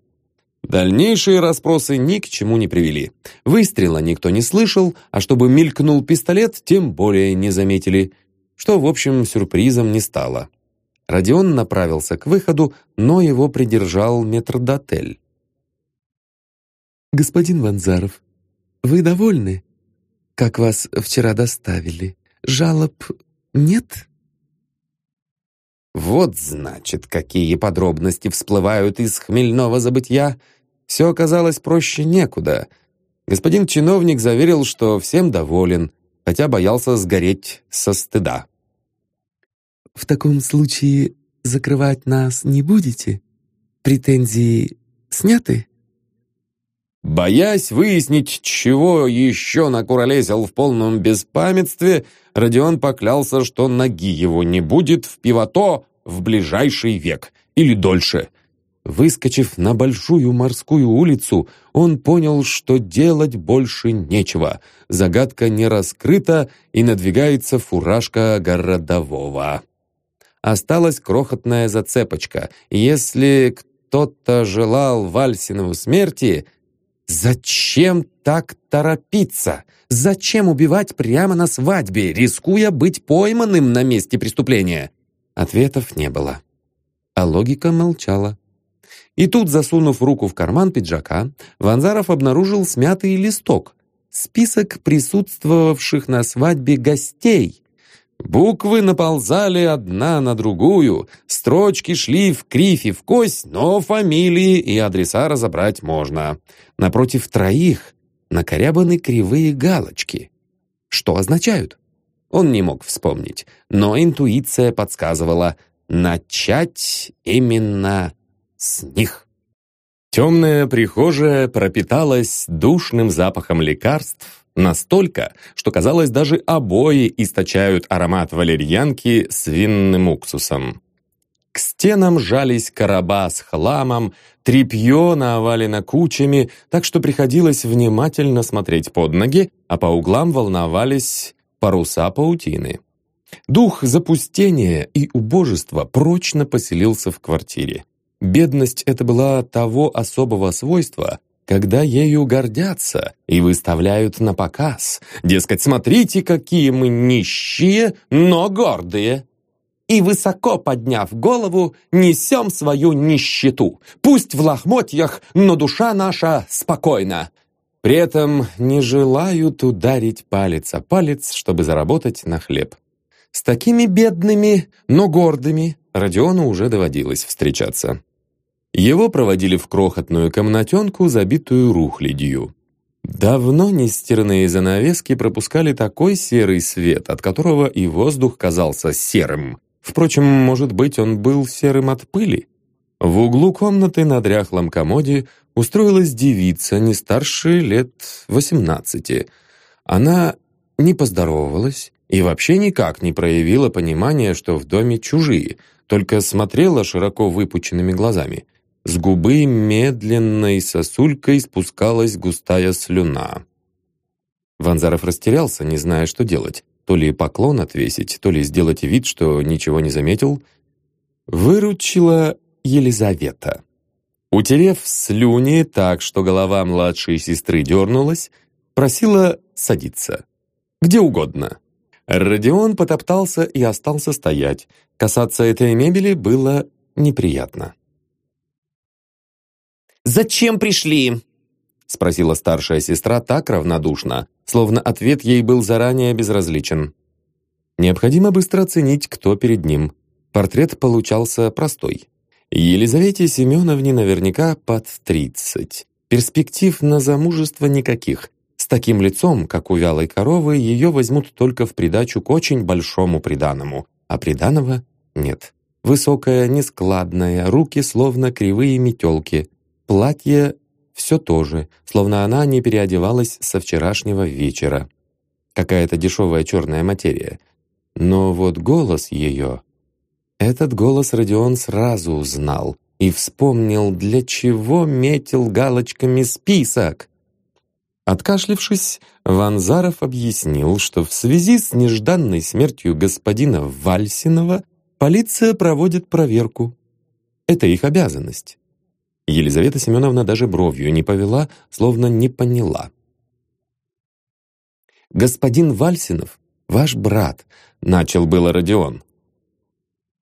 Дальнейшие расспросы ни к чему не привели. Выстрела никто не слышал, а чтобы мелькнул пистолет, тем более не заметили, что, в общем, сюрпризом не стало. Родион направился к выходу, но его придержал метрдотель. «Господин Ванзаров, вы довольны? Как вас вчера доставили? Жалоб нет?» Вот, значит, какие подробности всплывают из хмельного забытья. Все оказалось проще некуда. Господин чиновник заверил, что всем доволен, хотя боялся сгореть со стыда. «В таком случае закрывать нас не будете? Претензии сняты?» Боясь выяснить, чего еще накуролесил в полном беспамятстве, Родион поклялся, что ноги его не будет в пивото в ближайший век или дольше. Выскочив на большую морскую улицу, он понял, что делать больше нечего. Загадка не раскрыта, и надвигается фуражка городового. Осталась крохотная зацепочка. Если кто-то желал Вальсинову смерти, Зачем так торопиться? Зачем убивать прямо на свадьбе, рискуя быть пойманным на месте преступления? Ответов не было. А логика молчала. И тут, засунув руку в карман пиджака, Ванзаров обнаружил смятый листок. Список присутствовавших на свадьбе гостей. Буквы наползали одна на другую, строчки шли в кривь и в кость, но фамилии и адреса разобрать можно. Напротив троих накорябаны кривые галочки. Что означают? Он не мог вспомнить, но интуиция подсказывала начать именно с них. Темная прихожая пропиталась душным запахом лекарств, Настолько, что, казалось, даже обои источают аромат валерьянки с винным уксусом. К стенам жались короба с хламом, тряпье навалено кучами, так что приходилось внимательно смотреть под ноги, а по углам волновались паруса паутины. Дух запустения и убожества прочно поселился в квартире. Бедность это была того особого свойства, когда ею гордятся и выставляют на показ. Дескать, смотрите, какие мы нищие, но гордые. И высоко подняв голову, несем свою нищету. Пусть в лохмотьях, но душа наша спокойна. При этом не желают ударить палец о палец, чтобы заработать на хлеб. С такими бедными, но гордыми Родиону уже доводилось встречаться. Его проводили в крохотную комнатенку, забитую рухлядью. Давно нестерные занавески пропускали такой серый свет, от которого и воздух казался серым. Впрочем, может быть, он был серым от пыли. В углу комнаты на дряхлом комоде устроилась девица, не старше лет восемнадцати. Она не поздоровалась и вообще никак не проявила понимания, что в доме чужие, только смотрела широко выпученными глазами. С губы медленной сосулькой спускалась густая слюна. Ванзаров растерялся, не зная, что делать. То ли поклон отвесить, то ли сделать вид, что ничего не заметил. Выручила Елизавета. Утерев слюни так, что голова младшей сестры дернулась, просила садиться. Где угодно. Родион потоптался и остался стоять. Касаться этой мебели было неприятно. «Зачем пришли?» — спросила старшая сестра так равнодушно, словно ответ ей был заранее безразличен. Необходимо быстро оценить, кто перед ним. Портрет получался простой. Елизавете Семеновне наверняка под 30. Перспектив на замужество никаких. С таким лицом, как у вялой коровы, ее возьмут только в придачу к очень большому приданому, а приданого нет. Высокая, нескладная, руки словно кривые метелки, Платье все то же, словно она не переодевалась со вчерашнего вечера. Какая-то дешевая черная материя. Но вот голос ее... Этот голос Родион сразу узнал и вспомнил, для чего метил галочками список. Откашлившись, Ванзаров объяснил, что в связи с нежданной смертью господина Вальсинова полиция проводит проверку. Это их обязанность. Елизавета Семеновна даже бровью не повела, словно не поняла. «Господин Вальсинов, ваш брат», — начал было Родион.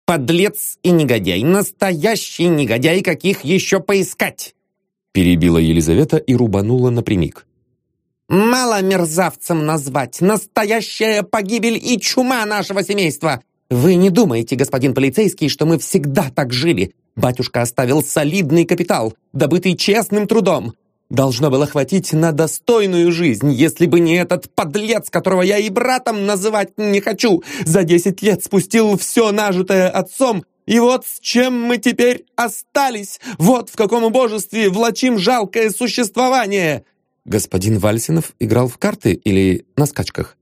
«Подлец и негодяй, настоящий негодяй, каких еще поискать!» Перебила Елизавета и рубанула напрямик. Мало мерзавцем назвать. Настоящая погибель и чума нашего семейства. Вы не думаете, господин полицейский, что мы всегда так жили? Батюшка оставил солидный капитал, добытый честным трудом. Должно было хватить на достойную жизнь, если бы не этот подлец, которого я и братом называть не хочу. За десять лет спустил все нажитое отцом, и вот с чем мы теперь остались. Вот в каком убожестве влачим жалкое существование. Господин Вальсинов играл в карты или на скачках?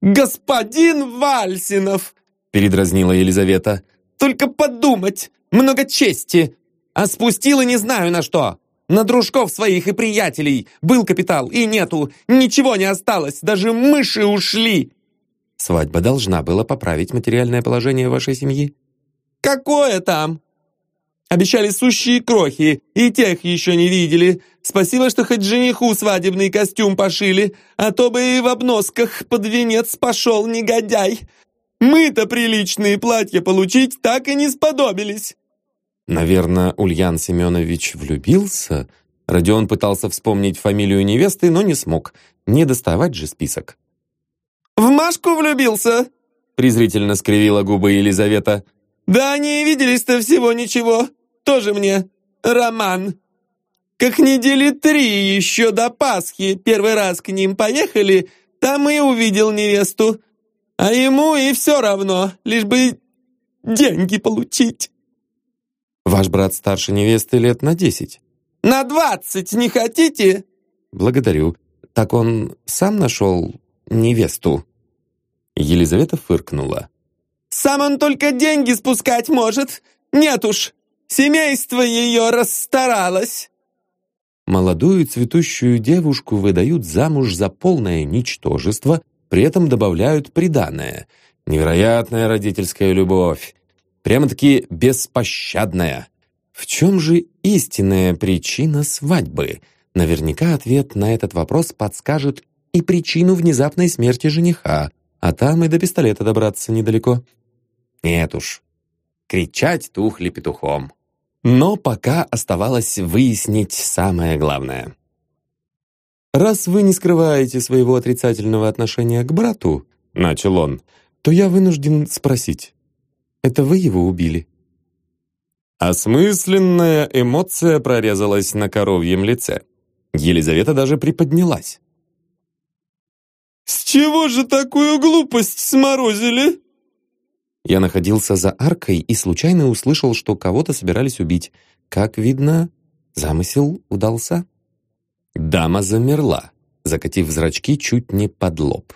«Господин Вальсинов!» — передразнила Елизавета. «Только подумать! Много чести! А спустила не знаю на что! На дружков своих и приятелей был капитал, и нету, ничего не осталось, даже мыши ушли!» «Свадьба должна была поправить материальное положение вашей семьи?» «Какое там?» Обещали сущие крохи, и тех еще не видели. Спасибо, что хоть жениху свадебный костюм пошили, а то бы и в обносках под венец пошел негодяй. Мы-то приличные платья получить так и не сподобились. Наверное, Ульян Семенович влюбился? Родион пытался вспомнить фамилию невесты, но не смог. Не доставать же список. «В Машку влюбился?» презрительно скривила губы Елизавета. «Да они и виделись-то всего ничего. Тоже мне роман. Как недели три еще до Пасхи первый раз к ним поехали, там и увидел невесту. А ему и все равно, лишь бы деньги получить». Ваш брат старше невесты лет на десять. На двадцать не хотите? Благодарю. Так он сам нашел невесту? Елизавета фыркнула. Сам он только деньги спускать может. Нет уж, семейство ее расстаралось. Молодую цветущую девушку выдают замуж за полное ничтожество, при этом добавляют приданое. Невероятная родительская любовь. Прямо-таки беспощадная. В чем же истинная причина свадьбы? Наверняка ответ на этот вопрос подскажет и причину внезапной смерти жениха, а там и до пистолета добраться недалеко. Нет уж, кричать тухли петухом. Но пока оставалось выяснить самое главное. «Раз вы не скрываете своего отрицательного отношения к брату», — начал он, — «то я вынужден спросить, это вы его убили?» Осмысленная эмоция прорезалась на коровьем лице. Елизавета даже приподнялась. «С чего же такую глупость сморозили?» Я находился за аркой и случайно услышал, что кого-то собирались убить. Как видно, замысел удался. Дама замерла, закатив зрачки чуть не под лоб.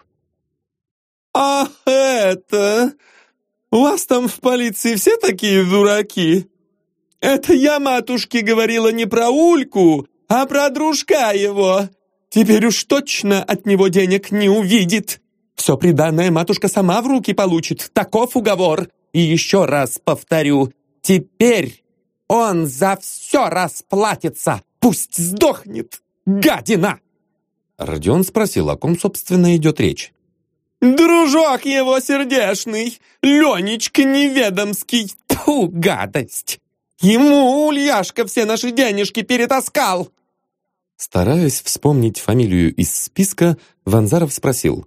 «Ах, это... У вас там в полиции все такие дураки? Это я матушке говорила не про Ульку, а про дружка его. Теперь уж точно от него денег не увидит. Все приданное матушка сама в руки получит. Таков уговор. И еще раз повторю, теперь он за все расплатится. Пусть сдохнет, гадина!» Родион спросил, о ком, собственно, идет речь. «Дружок его сердешный, Ленечка неведомский, ту гадость! Ему Ульяшка все наши денежки перетаскал!» Стараясь вспомнить фамилию из списка, Ванзаров спросил.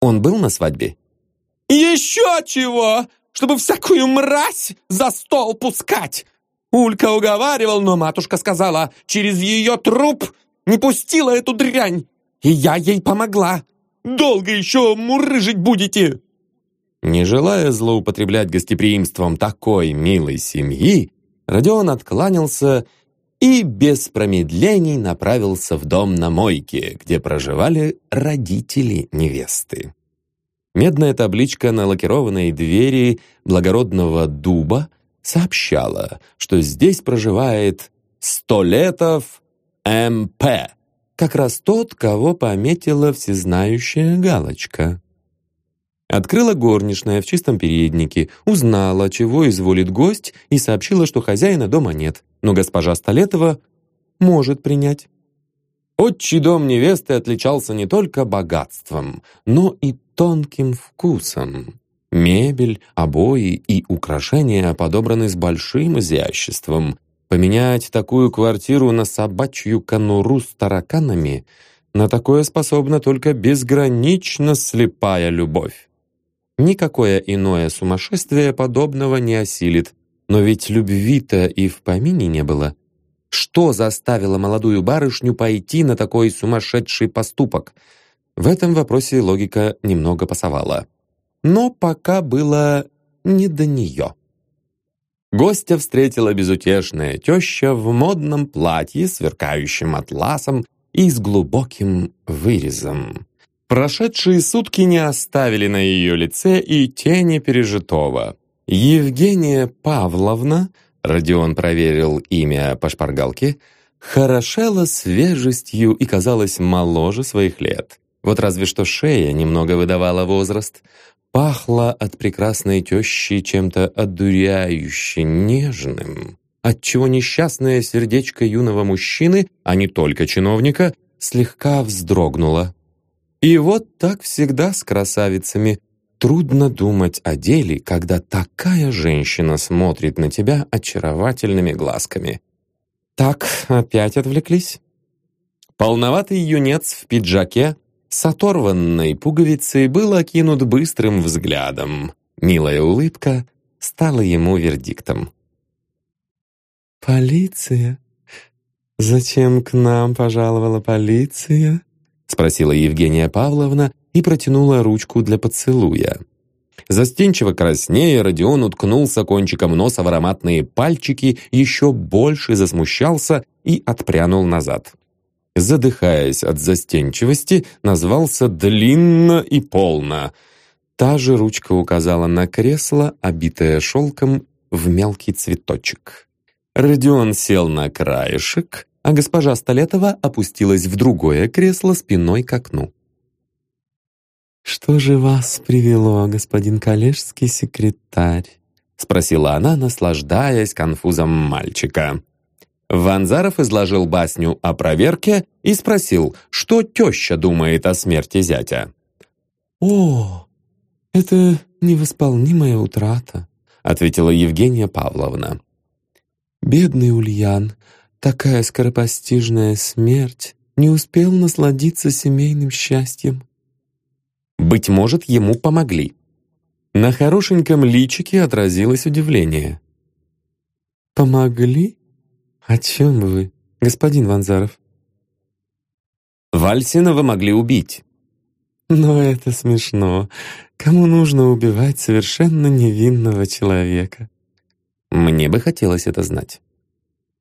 «Он был на свадьбе?» «Еще чего! Чтобы всякую мразь за стол пускать!» Улька уговаривал, но матушка сказала, через ее труп не пустила эту дрянь, и я ей помогла. Долго еще мурыжить будете?» Не желая злоупотреблять гостеприимством такой милой семьи, Родион откланялся и без промедлений направился в дом на мойке, где проживали родители невесты. Медная табличка на лакированной двери благородного дуба сообщала, что здесь проживает Столетов М.П., как раз тот, кого пометила всезнающая галочка. Открыла горничная в чистом переднике, узнала, чего изволит гость, и сообщила, что хозяина дома нет, но госпожа Столетова может принять. Отчий дом невесты отличался не только богатством, но и тонким вкусом. Мебель, обои и украшения подобраны с большим изяществом, Поменять такую квартиру на собачью конуру с тараканами На такое способна только безгранично слепая любовь. Никакое иное сумасшествие подобного не осилит, но ведь любви-то и в помине не было. Что заставило молодую барышню пойти на такой сумасшедший поступок? В этом вопросе логика немного пасовала. Но пока было не до нее. Гостя встретила безутешная теща в модном платье, сверкающим атласом и с глубоким вырезом. Прошедшие сутки не оставили на ее лице и тени пережитого. Евгения Павловна, Родион проверил имя по шпаргалке, хорошела свежестью и казалась моложе своих лет. Вот разве что шея немного выдавала возраст. Пахло от прекрасной тещи чем-то одуряюще нежным, отчего несчастное сердечко юного мужчины, а не только чиновника, слегка вздрогнуло. И вот так всегда с красавицами. Трудно думать о деле, когда такая женщина смотрит на тебя очаровательными глазками. Так, опять отвлеклись. Полноватый юнец в пиджаке с оторванной пуговицей был окинут быстрым взглядом. Милая улыбка стала ему вердиктом. «Полиция? Зачем к нам пожаловала полиция?» спросила Евгения Павловна и протянула ручку для поцелуя. Застенчиво краснея, Родион уткнулся кончиком носа в ароматные пальчики, еще больше засмущался и отпрянул назад. Задыхаясь от застенчивости, назвался длинно и полно. Та же ручка указала на кресло, обитое шелком в мелкий цветочек. Родион сел на краешек, а госпожа Столетова опустилась в другое кресло спиной к окну. «Что же вас привело, господин коллежский секретарь?» — спросила она, наслаждаясь конфузом мальчика. Ванзаров изложил басню о проверке и спросил, что теща думает о смерти зятя. «О, это невосполнимая утрата», — ответила Евгения Павловна. «Бедный Ульян, такая скоропостижная смерть, не успел насладиться семейным счастьем. Быть может, ему помогли. На хорошеньком личике отразилось удивление. «Помогли? О чем вы, господин Ванзаров?» Вальсинова могли убить. «Но это смешно. Кому нужно убивать совершенно невинного человека?» «Мне бы хотелось это знать».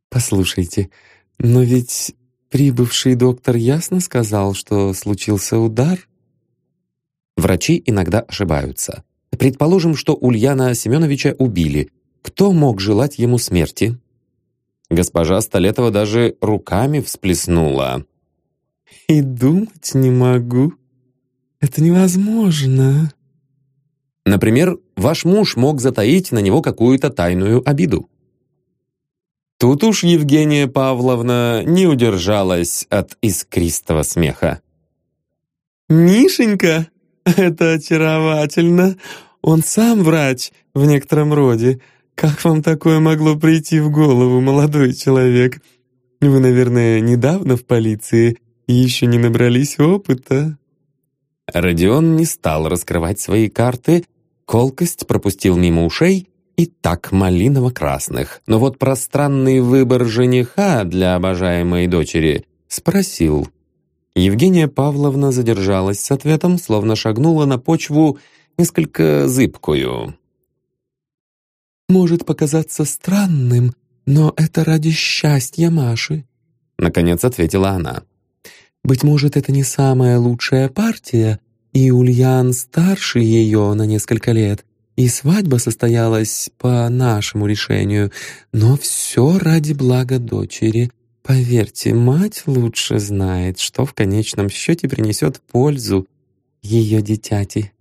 «Послушайте, но ведь прибывший доктор ясно сказал, что случился удар?» Врачи иногда ошибаются. Предположим, что Ульяна Семеновича убили. Кто мог желать ему смерти? Госпожа Столетова даже руками всплеснула. «И думать не могу. Это невозможно». Например, ваш муж мог затаить на него какую-то тайную обиду. Тут уж Евгения Павловна не удержалась от искристого смеха. «Мишенька, это очаровательно. Он сам врач в некотором роде. Как вам такое могло прийти в голову, молодой человек? Вы, наверное, недавно в полиции и еще не набрались опыта». Родион не стал раскрывать свои карты, колкость пропустил мимо ушей и так малиново-красных. Но вот пространный выбор жениха для обожаемой дочери спросил. Евгения Павловна задержалась с ответом, словно шагнула на почву несколько зыбкую. «Может показаться странным, но это ради счастья Маши», наконец ответила она. «Быть может, это не самая лучшая партия, и Ульян старше ее на несколько лет, и свадьба состоялась по нашему решению, но все ради блага дочери. Поверьте, мать лучше знает, что в конечном счете принесет пользу ее дитяти.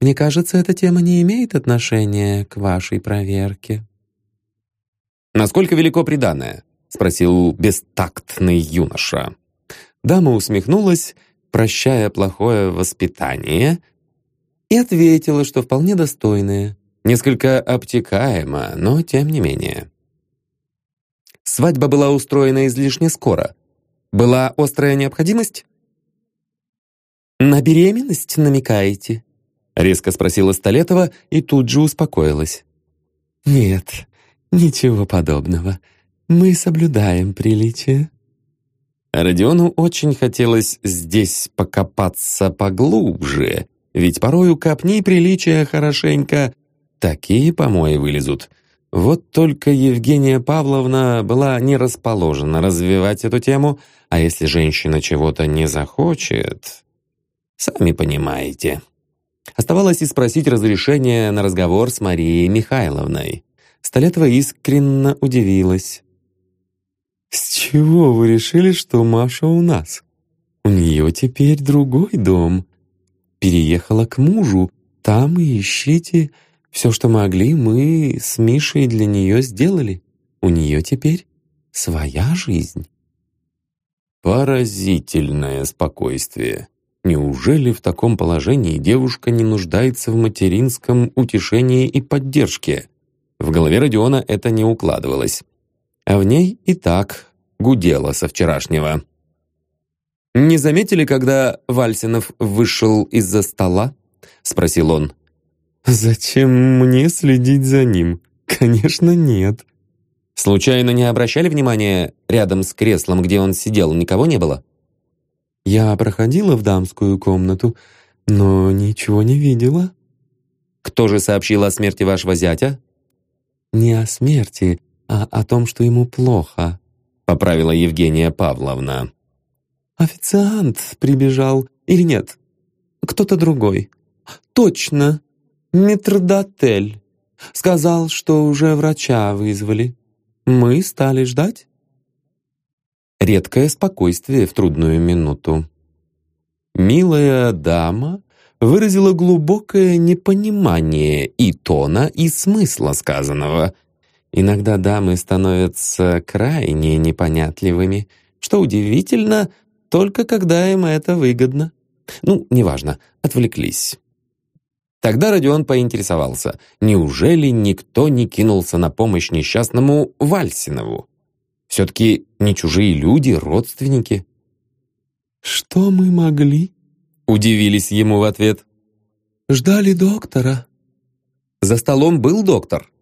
Мне кажется, эта тема не имеет отношения к вашей проверке». «Насколько велико преданное?» — спросил бестактный юноша. Дама усмехнулась, прощая плохое воспитание — и ответила, что вполне достойная, несколько обтекаемо, но тем не менее. Свадьба была устроена излишне скоро. Была острая необходимость? «На беременность намекаете?» Резко спросила Столетова и тут же успокоилась. «Нет, ничего подобного. Мы соблюдаем приличие». Родиону очень хотелось здесь покопаться поглубже, ведь порою копни приличия хорошенько, такие помои вылезут. Вот только Евгения Павловна была не расположена развивать эту тему, а если женщина чего-то не захочет, сами понимаете. Оставалось и спросить разрешения на разговор с Марией Михайловной. Столетова искренне удивилась. «С чего вы решили, что Маша у нас? У нее теперь другой дом. Переехала к мужу, там и ищите. Все, что могли, мы с Мишей для нее сделали. У нее теперь своя жизнь». Поразительное спокойствие. Неужели в таком положении девушка не нуждается в материнском утешении и поддержке? В голове Родиона это не укладывалось а в ней и так гудело со вчерашнего. «Не заметили, когда Вальсинов вышел из-за стола?» — спросил он. «Зачем мне следить за ним? Конечно, нет». «Случайно не обращали внимания, рядом с креслом, где он сидел, никого не было?» «Я проходила в дамскую комнату, но ничего не видела». «Кто же сообщил о смерти вашего зятя?» «Не о смерти, а о том, что ему плохо», — поправила Евгения Павловна. «Официант прибежал. Или нет? Кто-то другой. Точно. Метрдотель. Сказал, что уже врача вызвали. Мы стали ждать». Редкое спокойствие в трудную минуту. Милая дама выразила глубокое непонимание и тона, и смысла сказанного, Иногда дамы становятся крайне непонятливыми, что удивительно, только когда им это выгодно. Ну, неважно, отвлеклись. Тогда Родион поинтересовался, неужели никто не кинулся на помощь несчастному Вальсинову? Все-таки не чужие люди, родственники. «Что мы могли?» — удивились ему в ответ. «Ждали доктора». За столом был доктор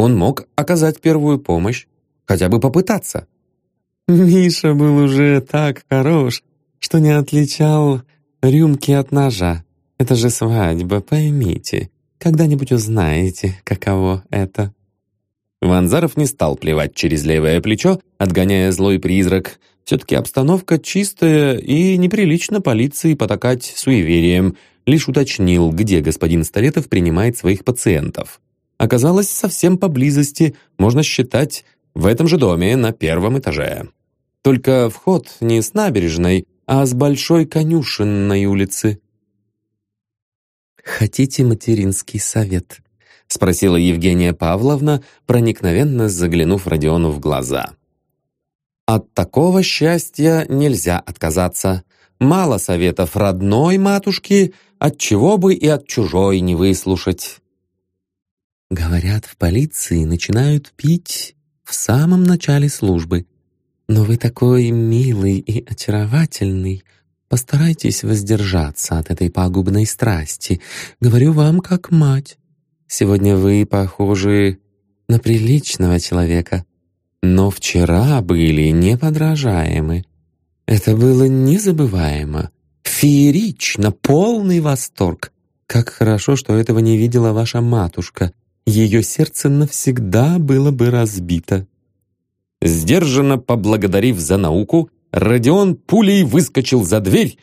он мог оказать первую помощь, хотя бы попытаться. Миша был уже так хорош, что не отличал рюмки от ножа. Это же свадьба, поймите. Когда-нибудь узнаете, каково это. Ванзаров не стал плевать через левое плечо, отгоняя злой призрак. Все-таки обстановка чистая и неприлично полиции потакать суеверием. Лишь уточнил, где господин Столетов принимает своих пациентов оказалась совсем поблизости, можно считать, в этом же доме на первом этаже. Только вход не с набережной, а с большой конюшенной улицы. «Хотите материнский совет?» — спросила Евгения Павловна, проникновенно заглянув Родиону в глаза. «От такого счастья нельзя отказаться. Мало советов родной матушки, от чего бы и от чужой не выслушать». Говорят, в полиции начинают пить в самом начале службы. Но вы такой милый и очаровательный. Постарайтесь воздержаться от этой пагубной страсти. Говорю вам как мать. Сегодня вы похожи на приличного человека. Но вчера были неподражаемы. Это было незабываемо. Феерично, полный восторг. Как хорошо, что этого не видела ваша матушка ее сердце навсегда было бы разбито. Сдержанно поблагодарив за науку, Родион пулей выскочил за дверь.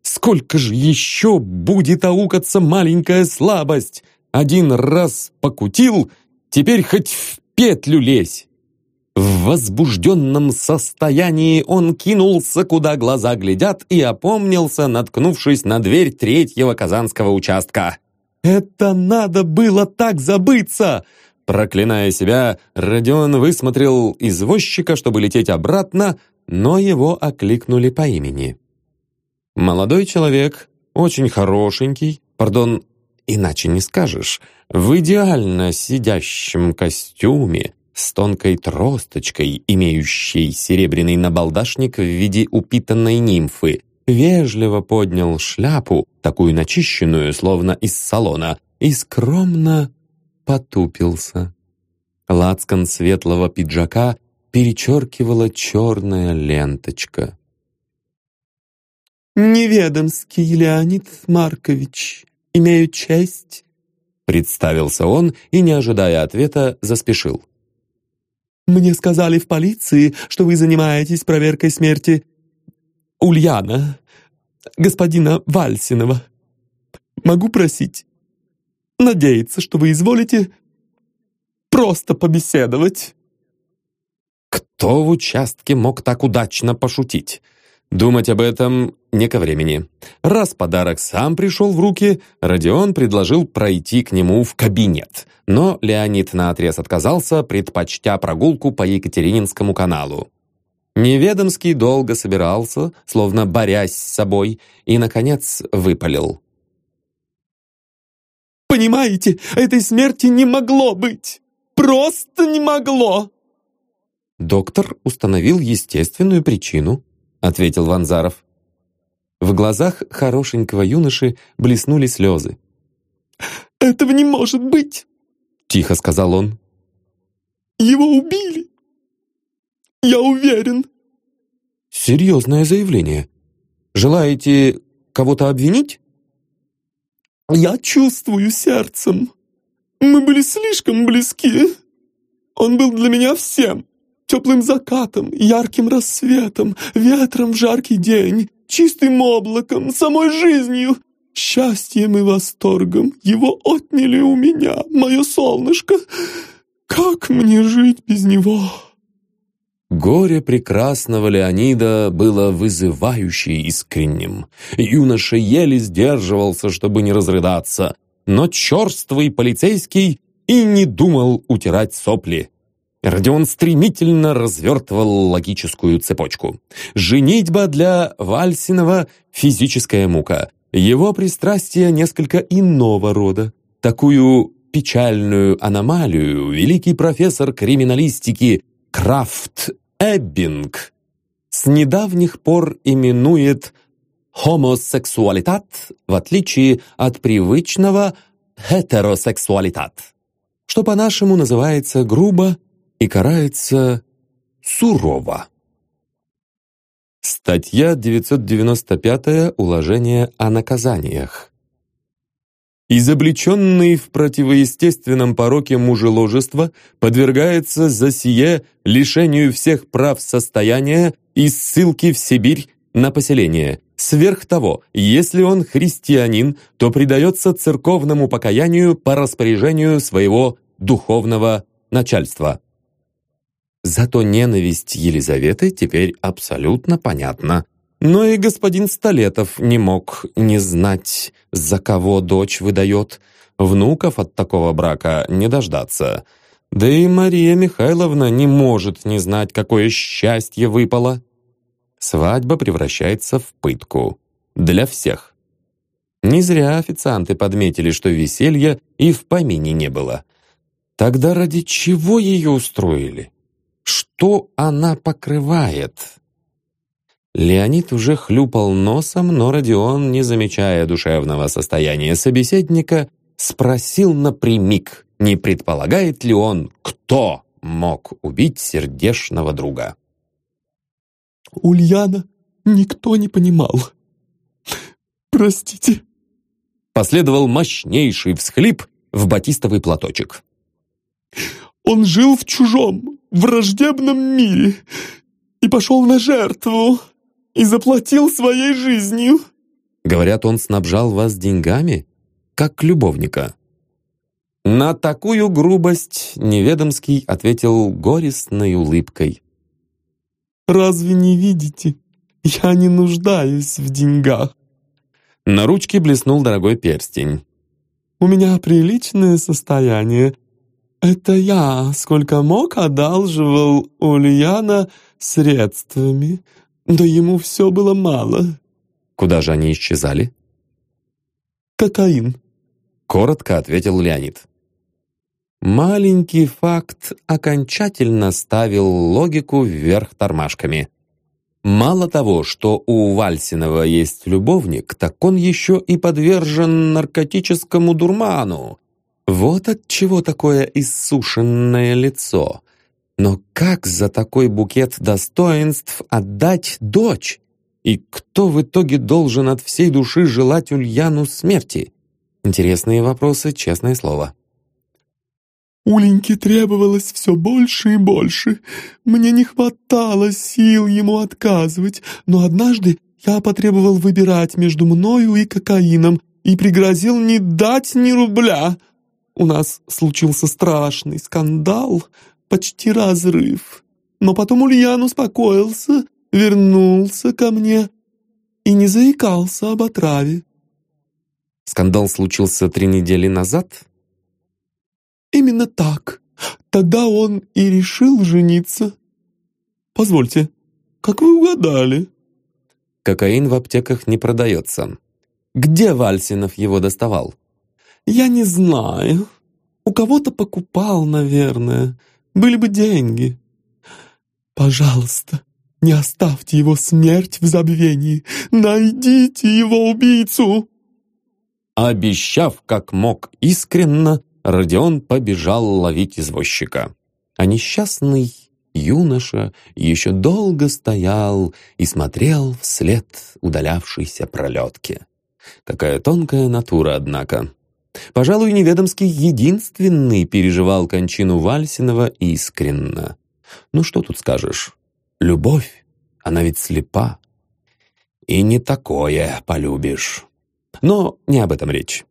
«Сколько же еще будет аукаться маленькая слабость? Один раз покутил, теперь хоть в петлю лезь!» В возбужденном состоянии он кинулся, куда глаза глядят, и опомнился, наткнувшись на дверь третьего казанского участка. «Это надо было так забыться!» Проклиная себя, Родион высмотрел извозчика, чтобы лететь обратно, но его окликнули по имени. Молодой человек, очень хорошенький, пардон, иначе не скажешь, в идеально сидящем костюме, с тонкой тросточкой, имеющей серебряный набалдашник в виде упитанной нимфы, вежливо поднял шляпу, такую начищенную, словно из салона, и скромно потупился. Лацкан светлого пиджака перечеркивала черная ленточка. «Неведомский Леонид Маркович, имею честь», — представился он и, не ожидая ответа, заспешил. «Мне сказали в полиции, что вы занимаетесь проверкой смерти Ульяна, господина Вальсинова. Могу просить, надеяться, что вы изволите просто побеседовать». Кто в участке мог так удачно пошутить? Думать об этом не ко времени. Раз подарок сам пришел в руки, Родион предложил пройти к нему в кабинет. Но Леонид наотрез отказался, предпочтя прогулку по Екатерининскому каналу. Неведомский долго собирался, словно борясь с собой, и, наконец, выпалил. «Понимаете, этой смерти не могло быть! Просто не могло!» «Доктор установил естественную причину», — ответил Ванзаров. В глазах хорошенького юноши блеснули слезы. «Этого не может быть!» — тихо сказал он. «Его убили! Я уверен!» «Серьезное заявление. Желаете кого-то обвинить?» «Я чувствую сердцем. Мы были слишком близки. Он был для меня всем теплым закатом, ярким рассветом, ветром в жаркий день, чистым облаком, самой жизнью, счастьем и восторгом. Его отняли у меня, мое солнышко. Как мне жить без него?» Горе прекрасного Леонида было вызывающе искренним. Юноша еле сдерживался, чтобы не разрыдаться, но черствый полицейский и не думал утирать сопли. Родион стремительно развертывал логическую цепочку. Женитьба для Вальсинова — физическая мука. Его пристрастие несколько иного рода. Такую печальную аномалию великий профессор криминалистики Крафт Эббинг с недавних пор именует хомосексуалитат в отличие от привычного heterosexualitat, что по-нашему называется грубо и карается сурово. Статья 995 Уложение о наказаниях. Изобличенный в противоестественном пороке мужеложества подвергается за сие лишению всех прав состояния и ссылки в Сибирь на поселение. Сверх того, если он христианин, то предается церковному покаянию по распоряжению своего духовного начальства. Зато ненависть Елизаветы теперь абсолютно понятна. Но и господин Столетов не мог не знать, за кого дочь выдает. Внуков от такого брака не дождаться. Да и Мария Михайловна не может не знать, какое счастье выпало. Свадьба превращается в пытку. Для всех. Не зря официанты подметили, что веселья и в помине не было. Тогда ради чего ее устроили? Что она покрывает? Леонид уже хлюпал носом, но Родион, не замечая душевного состояния собеседника, спросил напрямик, не предполагает ли он, кто мог убить сердешного друга. «Ульяна никто не понимал. Простите». Последовал мощнейший всхлип в батистовый платочек. Он жил в чужом, враждебном мире и пошел на жертву и заплатил своей жизнью». «Говорят, он снабжал вас деньгами, как любовника». На такую грубость Неведомский ответил горестной улыбкой. «Разве не видите? Я не нуждаюсь в деньгах». На ручке блеснул дорогой перстень. «У меня приличное состояние, это я, сколько мог, одалживал Ульяна средствами, да ему все было мало. Куда же они исчезали? Кокаин. Коротко ответил Леонид. Маленький факт окончательно ставил логику вверх тормашками. Мало того, что у Вальсинова есть любовник, так он еще и подвержен наркотическому дурману. Вот от чего такое иссушенное лицо. Но как за такой букет достоинств отдать дочь? И кто в итоге должен от всей души желать Ульяну смерти? Интересные вопросы, честное слово. Уленьке требовалось все больше и больше. Мне не хватало сил ему отказывать, но однажды я потребовал выбирать между мною и кокаином и пригрозил не дать ни рубля. У нас случился страшный скандал, почти разрыв. Но потом Ульян успокоился, вернулся ко мне и не заикался об отраве. Скандал случился три недели назад? Именно так. Тогда он и решил жениться. Позвольте, как вы угадали? Кокаин в аптеках не продается. Где Вальсинов его доставал? Я не знаю. У кого-то покупал, наверное. Были бы деньги. Пожалуйста, не оставьте его смерть в забвении. Найдите его убийцу. Обещав, как мог искренно, Родион побежал ловить извозчика. А несчастный юноша еще долго стоял и смотрел вслед удалявшейся пролетки. Какая тонкая натура, однако. Пожалуй, Неведомский единственный переживал кончину Вальсинова искренно. Ну что тут скажешь? Любовь, она ведь слепа. И не такое полюбишь. Но не об этом речь.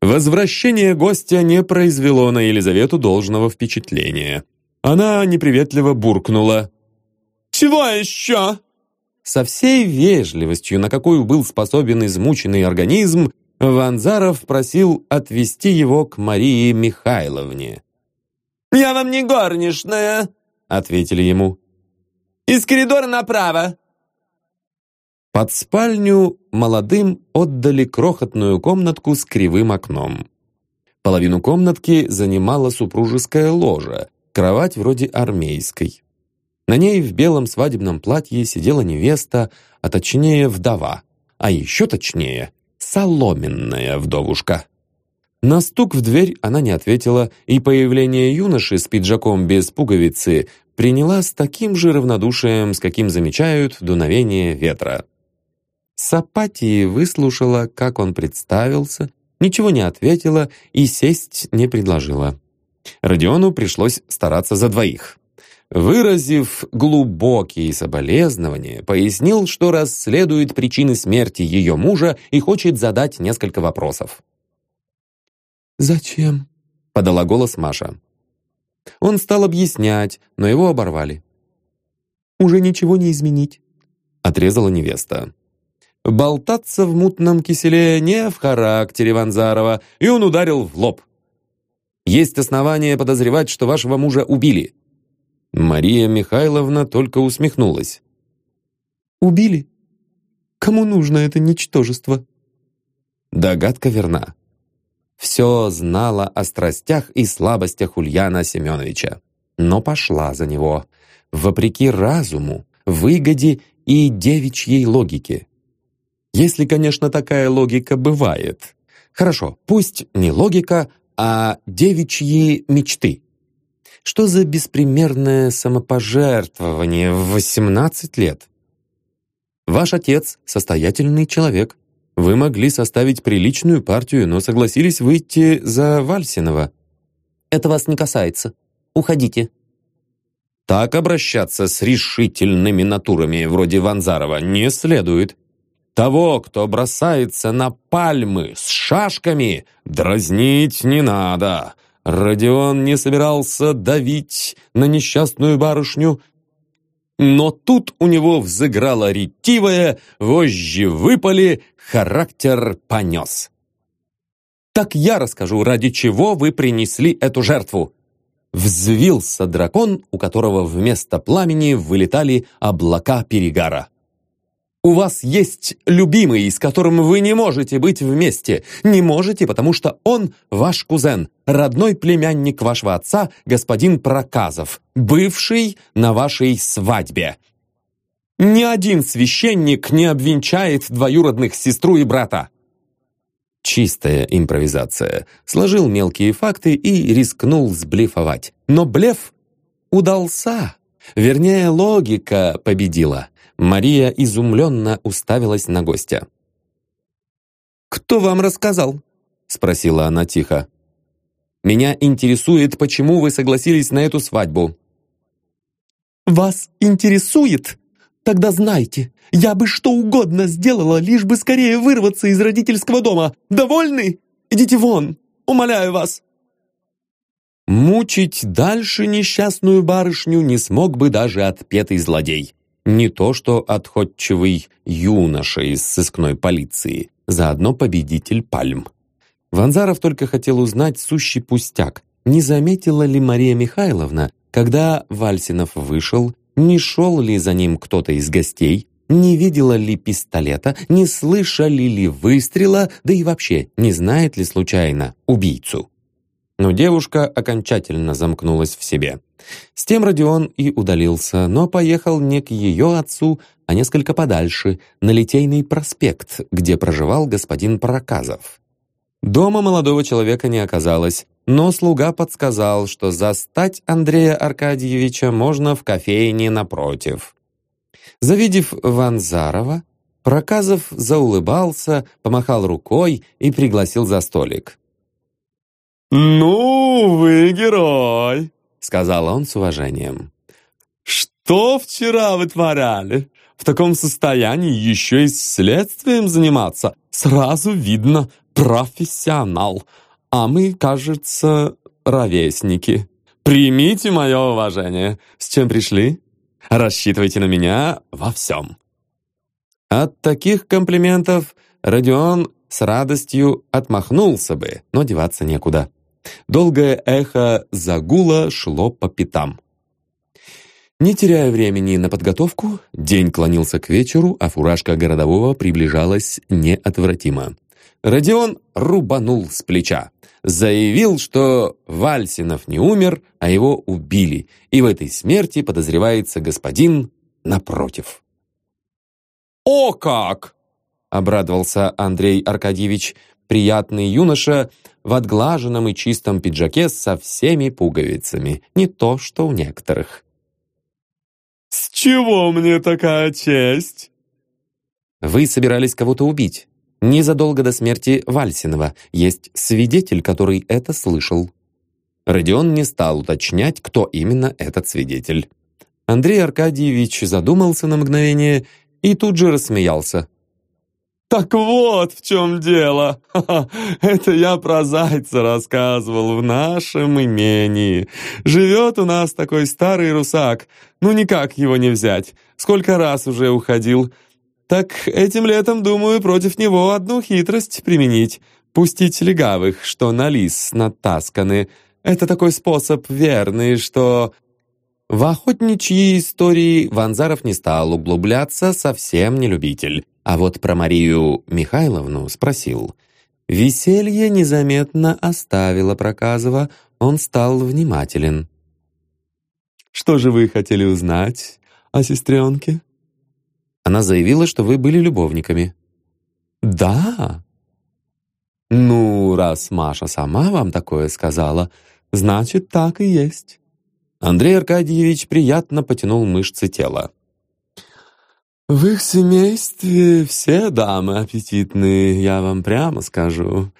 Возвращение гостя не произвело на Елизавету должного впечатления. Она неприветливо буркнула. «Чего еще?» Со всей вежливостью, на какую был способен измученный организм, Ванзаров просил отвезти его к Марии Михайловне. «Я вам не горничная», — ответили ему. «Из коридора направо». Под спальню молодым отдали крохотную комнатку с кривым окном. Половину комнатки занимала супружеская ложа, кровать вроде армейской. На ней в белом свадебном платье сидела невеста, а точнее вдова, а еще точнее соломенная вдовушка. На стук в дверь она не ответила, и появление юноши с пиджаком без пуговицы приняла с таким же равнодушием, с каким замечают дуновение ветра. Сапатии выслушала, как он представился, ничего не ответила и сесть не предложила. Родиону пришлось стараться за двоих. Выразив глубокие соболезнования, пояснил, что расследует причины смерти ее мужа и хочет задать несколько вопросов. «Зачем?» — подала голос Маша. Он стал объяснять, но его оборвали. «Уже ничего не изменить», — отрезала невеста. Болтаться в мутном киселе не в характере Ванзарова, и он ударил в лоб. «Есть основания подозревать, что вашего мужа убили». Мария Михайловна только усмехнулась. «Убили? Кому нужно это ничтожество?» Догадка верна. Все знала о страстях и слабостях Ульяна Семеновича, но пошла за него, вопреки разуму, выгоде и девичьей логике. Если, конечно, такая логика бывает. Хорошо, пусть не логика, а девичьи мечты. Что за беспримерное самопожертвование в 18 лет? Ваш отец – состоятельный человек. Вы могли составить приличную партию, но согласились выйти за Вальсинова. Это вас не касается. Уходите. Так обращаться с решительными натурами вроде Ванзарова не следует. Того, кто бросается на пальмы с шашками, дразнить не надо. Родион не собирался давить на несчастную барышню, но тут у него взыграла ретивая, вожжи выпали, характер понес. «Так я расскажу, ради чего вы принесли эту жертву». Взвился дракон, у которого вместо пламени вылетали облака перегара. У вас есть любимый, с которым вы не можете быть вместе. Не можете, потому что он ваш кузен, родной племянник вашего отца, господин Проказов, бывший на вашей свадьбе. Ни один священник не обвенчает двоюродных сестру и брата. Чистая импровизация. Сложил мелкие факты и рискнул сблефовать. Но блеф удался. Вернее, логика победила. Мария изумленно уставилась на гостя. «Кто вам рассказал?» — спросила она тихо. «Меня интересует, почему вы согласились на эту свадьбу». «Вас интересует? Тогда знайте, я бы что угодно сделала, лишь бы скорее вырваться из родительского дома. Довольны? Идите вон, умоляю вас!» Мучить дальше несчастную барышню не смог бы даже отпетый злодей. Не то что отходчивый юноша из сыскной полиции, заодно победитель пальм. Ванзаров только хотел узнать сущий пустяк. Не заметила ли Мария Михайловна, когда Вальсинов вышел, не шел ли за ним кто-то из гостей, не видела ли пистолета, не слышали ли выстрела, да и вообще, не знает ли случайно убийцу. Но девушка окончательно замкнулась в себе. С тем Родион и удалился, но поехал не к ее отцу, а несколько подальше, на Литейный проспект, где проживал господин Проказов. Дома молодого человека не оказалось, но слуга подсказал, что застать Андрея Аркадьевича можно в кофейне напротив. Завидев Ванзарова, Проказов заулыбался, помахал рукой и пригласил за столик. «Ну, вы герой!» — сказал он с уважением. «Что вчера вытворяли? В таком состоянии еще и следствием заниматься. Сразу видно, профессионал. А мы, кажется, ровесники. Примите мое уважение. С чем пришли? Рассчитывайте на меня во всем». От таких комплиментов Родион с радостью отмахнулся бы, но деваться некуда. Долгое эхо загула шло по пятам. Не теряя времени на подготовку, день клонился к вечеру, а фуражка городового приближалась неотвратимо. Родион рубанул с плеча. Заявил, что Вальсинов не умер, а его убили, и в этой смерти подозревается господин напротив. «О как!» — обрадовался Андрей Аркадьевич, приятный юноша в отглаженном и чистом пиджаке со всеми пуговицами, не то что у некоторых. «С чего мне такая честь?» «Вы собирались кого-то убить. Незадолго до смерти Вальсинова есть свидетель, который это слышал». Родион не стал уточнять, кто именно этот свидетель. Андрей Аркадьевич задумался на мгновение и тут же рассмеялся. «Так вот в чем дело! *laughs* Это я про зайца рассказывал в нашем имении. Живет у нас такой старый русак. Ну никак его не взять. Сколько раз уже уходил. Так этим летом, думаю, против него одну хитрость применить. Пустить легавых, что на лис натасканы. Это такой способ верный, что в охотничьи истории Ванзаров не стал углубляться, совсем не любитель. А вот про Марию Михайловну спросил. Веселье незаметно оставило Проказова, он стал внимателен. «Что же вы хотели узнать о сестренке?» Она заявила, что вы были любовниками. «Да?» «Ну, раз Маша сама вам такое сказала, значит, так и есть». Андрей Аркадьевич приятно потянул мышцы тела. «В их семействе все дамы аппетитные, я вам прямо скажу.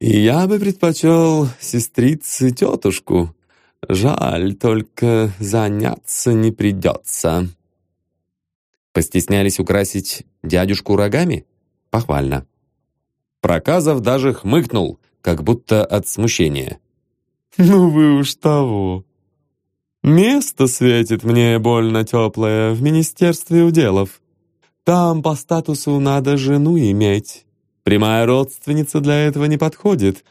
И я бы предпочел сестрице тетушку. Жаль, только заняться не придется». Постеснялись украсить дядюшку рогами? Похвально. Проказов даже хмыкнул, как будто от смущения. «Ну вы уж того. Место светит мне больно теплое в Министерстве уделов. Там по статусу надо жену иметь. Прямая родственница для этого не подходит.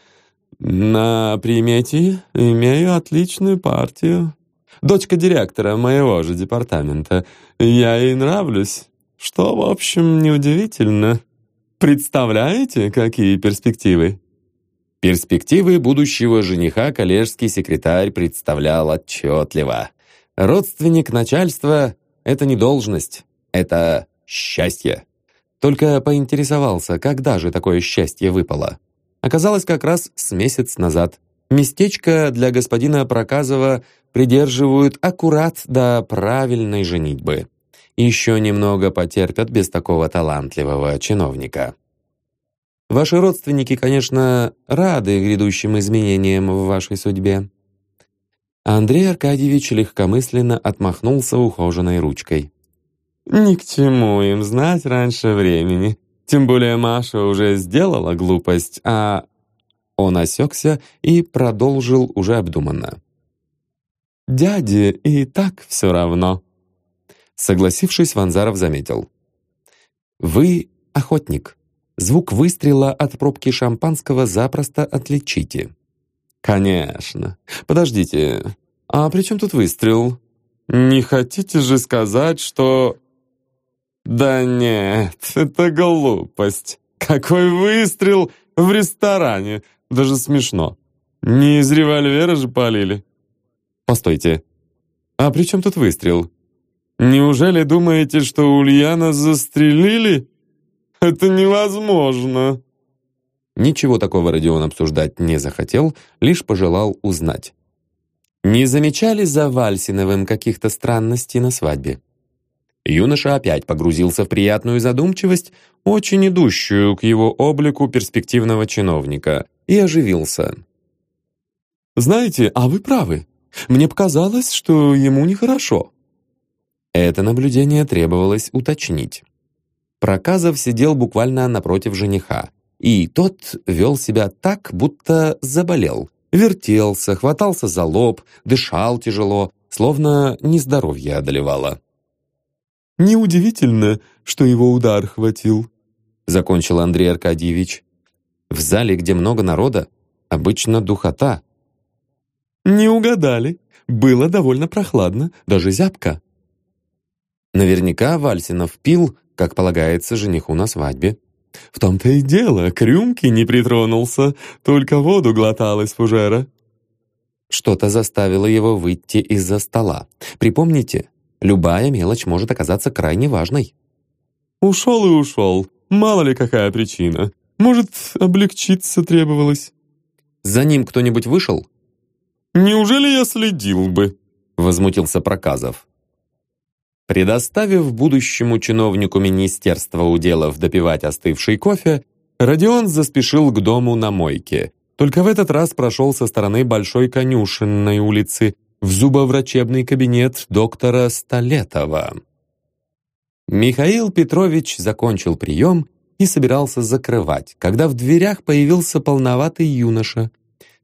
На примете имею отличную партию. Дочка директора моего же департамента. Я ей нравлюсь, что, в общем, неудивительно. Представляете, какие перспективы? Перспективы будущего жениха коллежский секретарь представлял отчетливо. Родственник начальства — это не должность. Это счастье. Только поинтересовался, когда же такое счастье выпало. Оказалось, как раз с месяц назад. Местечко для господина Проказова придерживают аккурат до правильной женитьбы. Еще немного потерпят без такого талантливого чиновника. Ваши родственники, конечно, рады грядущим изменениям в вашей судьбе. Андрей Аркадьевич легкомысленно отмахнулся ухоженной ручкой. «Ни к чему им знать раньше времени. Тем более Маша уже сделала глупость, а...» Он осекся и продолжил уже обдуманно. «Дяде и так все равно». Согласившись, Ванзаров заметил. «Вы охотник. Звук выстрела от пробки шампанского запросто отличите». «Конечно. Подождите, а при чем тут выстрел? Не хотите же сказать, что...» «Да нет, это глупость. Какой выстрел в ресторане? Даже смешно. Не из револьвера же полили». «Постойте, а при чем тут выстрел? Неужели думаете, что Ульяна застрелили? Это невозможно!» Ничего такого Родион обсуждать не захотел, лишь пожелал узнать. Не замечали за Вальсиновым каких-то странностей на свадьбе? Юноша опять погрузился в приятную задумчивость, очень идущую к его облику перспективного чиновника, и оживился. «Знаете, а вы правы. Мне показалось, что ему нехорошо». Это наблюдение требовалось уточнить. Проказов сидел буквально напротив жениха, и тот вел себя так, будто заболел. Вертелся, хватался за лоб, дышал тяжело, словно нездоровье одолевало. «Неудивительно, что его удар хватил», — закончил Андрей Аркадьевич. «В зале, где много народа, обычно духота». «Не угадали. Было довольно прохладно, даже зябко». Наверняка Вальсинов пил, как полагается жениху на свадьбе. В том-то и дело, к рюмке не притронулся, только воду глотал из фужера. Что-то заставило его выйти из-за стола. Припомните, любая мелочь может оказаться крайне важной. Ушел и ушел. Мало ли какая причина. Может, облегчиться требовалось. За ним кто-нибудь вышел? Неужели я следил бы? Возмутился Проказов. Предоставив будущему чиновнику Министерства уделов допивать остывший кофе, Родион заспешил к дому на мойке. Только в этот раз прошел со стороны Большой конюшенной улицы в зубоврачебный кабинет доктора Столетова. Михаил Петрович закончил прием и собирался закрывать, когда в дверях появился полноватый юноша.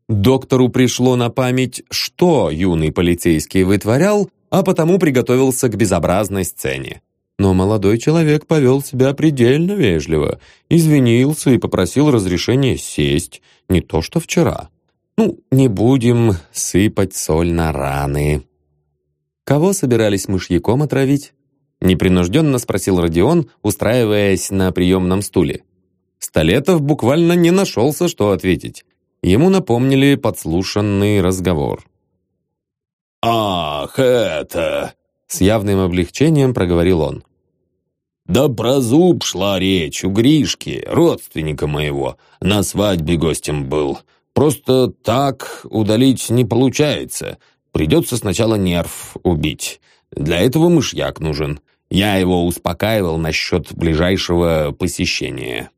Доктору пришло на память, что юный полицейский вытворял, а потому приготовился к безобразной сцене. Но молодой человек повел себя предельно вежливо, извинился и попросил разрешения сесть, не то что вчера. Ну, не будем сыпать соль на раны. Кого собирались мышьяком отравить? Непринужденно спросил Родион, устраиваясь на приемном стуле. Столетов буквально не нашелся, что ответить. Ему напомнили подслушанный разговор. «Ах, это...» С явным облегчением проговорил он. «Да про зуб шла речь у Гришки, родственника моего. На свадьбе гостем был. Просто так удалить не получается. Придется сначала нерв убить. Для этого мышьяк нужен. Я его успокаивал насчет ближайшего посещения».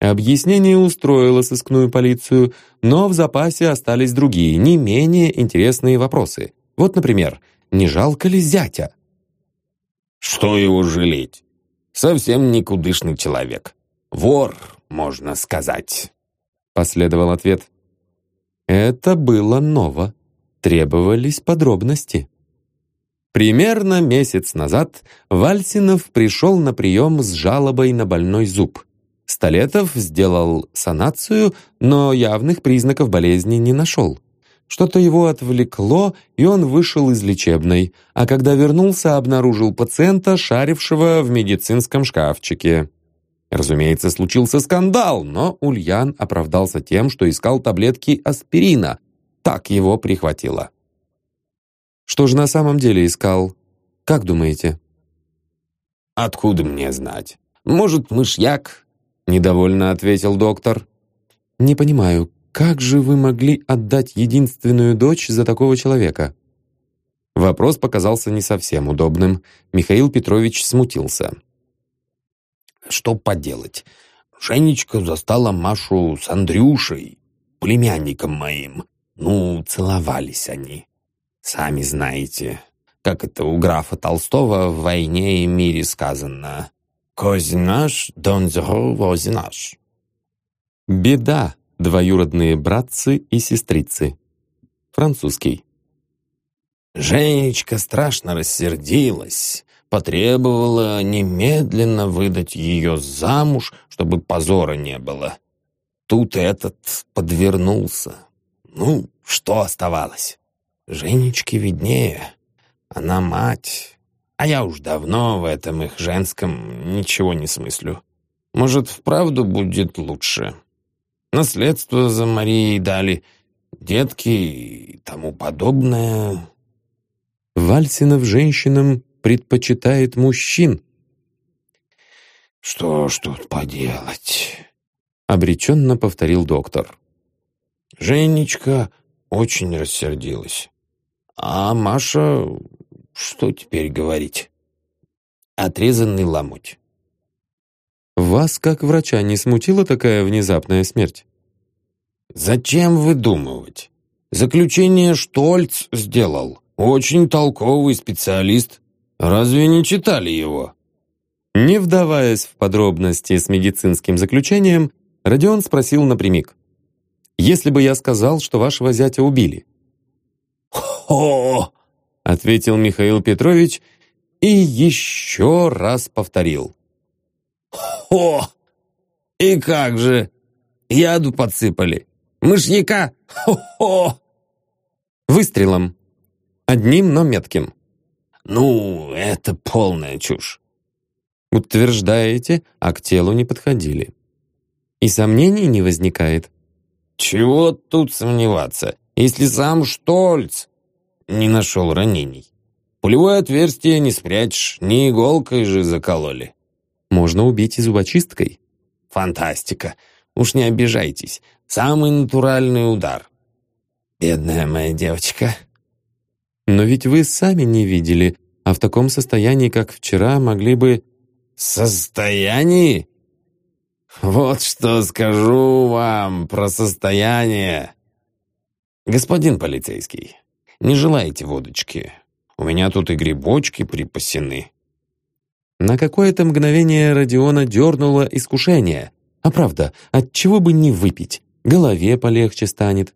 Объяснение устроило сыскную полицию, но в запасе остались другие, не менее интересные вопросы. Вот, например, не жалко ли зятя? Что его жалеть? Совсем никудышный человек. Вор, можно сказать. Последовал ответ. Это было ново. Требовались подробности. Примерно месяц назад Вальсинов пришел на прием с жалобой на больной зуб. Столетов сделал санацию, но явных признаков болезни не нашел. Что-то его отвлекло, и он вышел из лечебной, а когда вернулся, обнаружил пациента, шарившего в медицинском шкафчике. Разумеется, случился скандал, но Ульян оправдался тем, что искал таблетки аспирина. Так его прихватило. Что же на самом деле искал? Как думаете? Откуда мне знать? Может, мышьяк? Недовольно ответил доктор. Не понимаю, как же вы могли отдать единственную дочь за такого человека? Вопрос показался не совсем удобным. Михаил Петрович смутился. Что поделать? Женечка застала Машу с Андрюшей, племянником моим. Ну, целовались они. Сами знаете, как это у графа Толстого в «Войне и мире» сказано. «Кози наш, дон вози наш». Беда, двоюродные братцы и сестрицы. Французский. Женечка страшно рассердилась, потребовала немедленно выдать ее замуж, чтобы позора не было. Тут этот подвернулся. Ну, что оставалось? Женечке виднее. Она мать. А я уж давно в этом их женском ничего не смыслю. Может, вправду будет лучше. Наследство за Марией дали, детки и тому подобное. Вальсинов женщинам предпочитает мужчин. «Что ж тут поделать?» — обреченно повторил доктор. Женечка очень рассердилась. А Маша, что теперь говорить? Отрезанный ломоть. Вас, как врача, не смутила такая внезапная смерть? Зачем выдумывать? Заключение Штольц сделал. Очень толковый специалист. Разве не читали его? Не вдаваясь в подробности с медицинским заключением, Родион спросил напрямик. «Если бы я сказал, что вашего зятя убили?» «Хо!» — ответил Михаил Петрович и еще раз повторил. «Хо! И как же! Яду подсыпали! Мышьяка! Хо-хо!» «Выстрелом!» Одним, но метким. Ну, это полная чушь. Утверждаете, а к телу не подходили. И сомнений не возникает. Чего тут сомневаться, если сам Штольц не нашел ранений? Пулевое отверстие не спрячешь, не иголкой же закололи. Можно убить и зубочисткой. Фантастика. Уж не обижайтесь. Самый натуральный удар. Бедная моя девочка. Но ведь вы сами не видели, а в таком состоянии, как вчера, могли бы... Состоянии? Вот что скажу вам про состояние. Господин полицейский, не желаете водочки? У меня тут и грибочки припасены. На какое-то мгновение Родиона дернуло искушение. А правда, от чего бы не выпить? Голове полегче станет.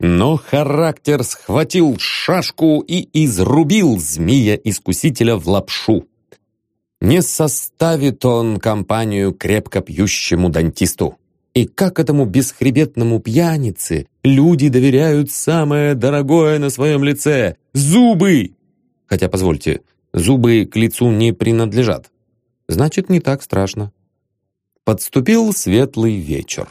Но характер схватил шашку и изрубил змея-искусителя в лапшу. Не составит он компанию крепко пьющему дантисту. И как этому бесхребетному пьянице люди доверяют самое дорогое на своем лице — зубы! Хотя, позвольте, зубы к лицу не принадлежат. Значит, не так страшно. Подступил светлый вечер.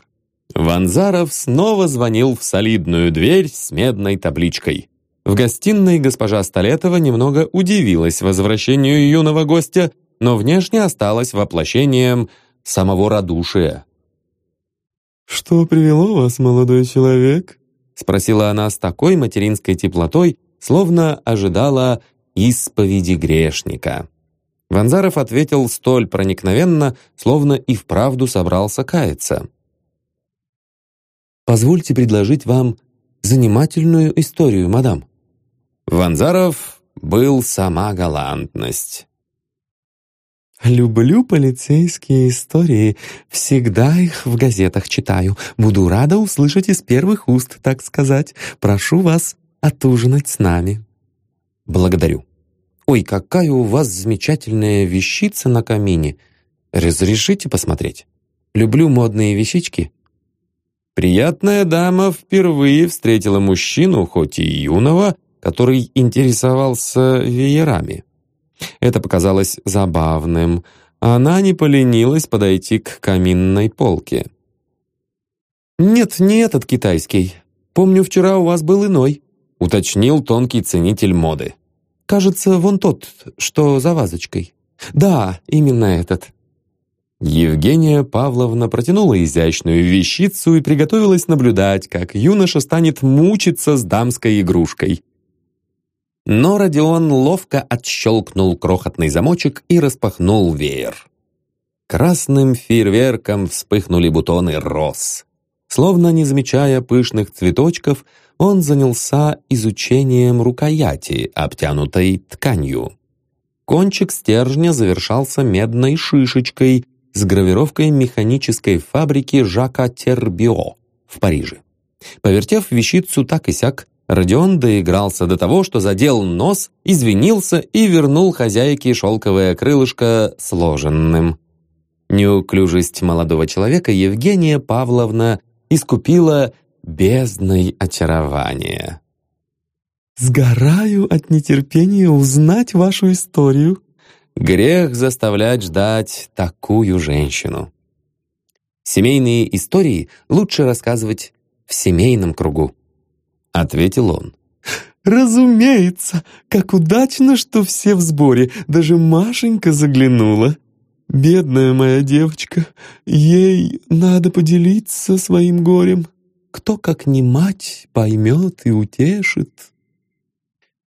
Ванзаров снова звонил в солидную дверь с медной табличкой. В гостиной госпожа Столетова немного удивилась возвращению юного гостя, но внешне осталась воплощением самого радушия. «Что привело вас, молодой человек?» спросила она с такой материнской теплотой, словно ожидала исповеди грешника. Ванзаров ответил столь проникновенно, словно и вправду собрался каяться. Позвольте предложить вам занимательную историю, мадам». Ванзаров был сама галантность. «Люблю полицейские истории. Всегда их в газетах читаю. Буду рада услышать из первых уст, так сказать. Прошу вас отужинать с нами». «Благодарю. Ой, какая у вас замечательная вещица на камине. Разрешите посмотреть? Люблю модные вещички. Приятная дама впервые встретила мужчину, хоть и юного, который интересовался веерами. Это показалось забавным. Она не поленилась подойти к каминной полке. «Нет, не этот китайский. Помню, вчера у вас был иной», — уточнил тонкий ценитель моды. «Кажется, вон тот, что за вазочкой. Да, именно этот». Евгения Павловна протянула изящную вещицу и приготовилась наблюдать, как юноша станет мучиться с дамской игрушкой. Но Родион ловко отщелкнул крохотный замочек и распахнул веер. Красным фейерверком вспыхнули бутоны роз. Словно не замечая пышных цветочков, он занялся изучением рукояти, обтянутой тканью. Кончик стержня завершался медной шишечкой с гравировкой механической фабрики Жака Тербио в Париже. Повертев вещицу так и сяк, Родион доигрался до того, что задел нос, извинился и вернул хозяйке шелковое крылышко сложенным. Неуклюжесть молодого человека Евгения Павловна искупила бездной очарования. «Сгораю от нетерпения узнать вашу историю». Грех заставлять ждать такую женщину. Семейные истории лучше рассказывать в семейном кругу. — ответил он. «Разумеется! Как удачно, что все в сборе. Даже Машенька заглянула. Бедная моя девочка. Ей надо поделиться своим горем. Кто, как не мать, поймет и утешит».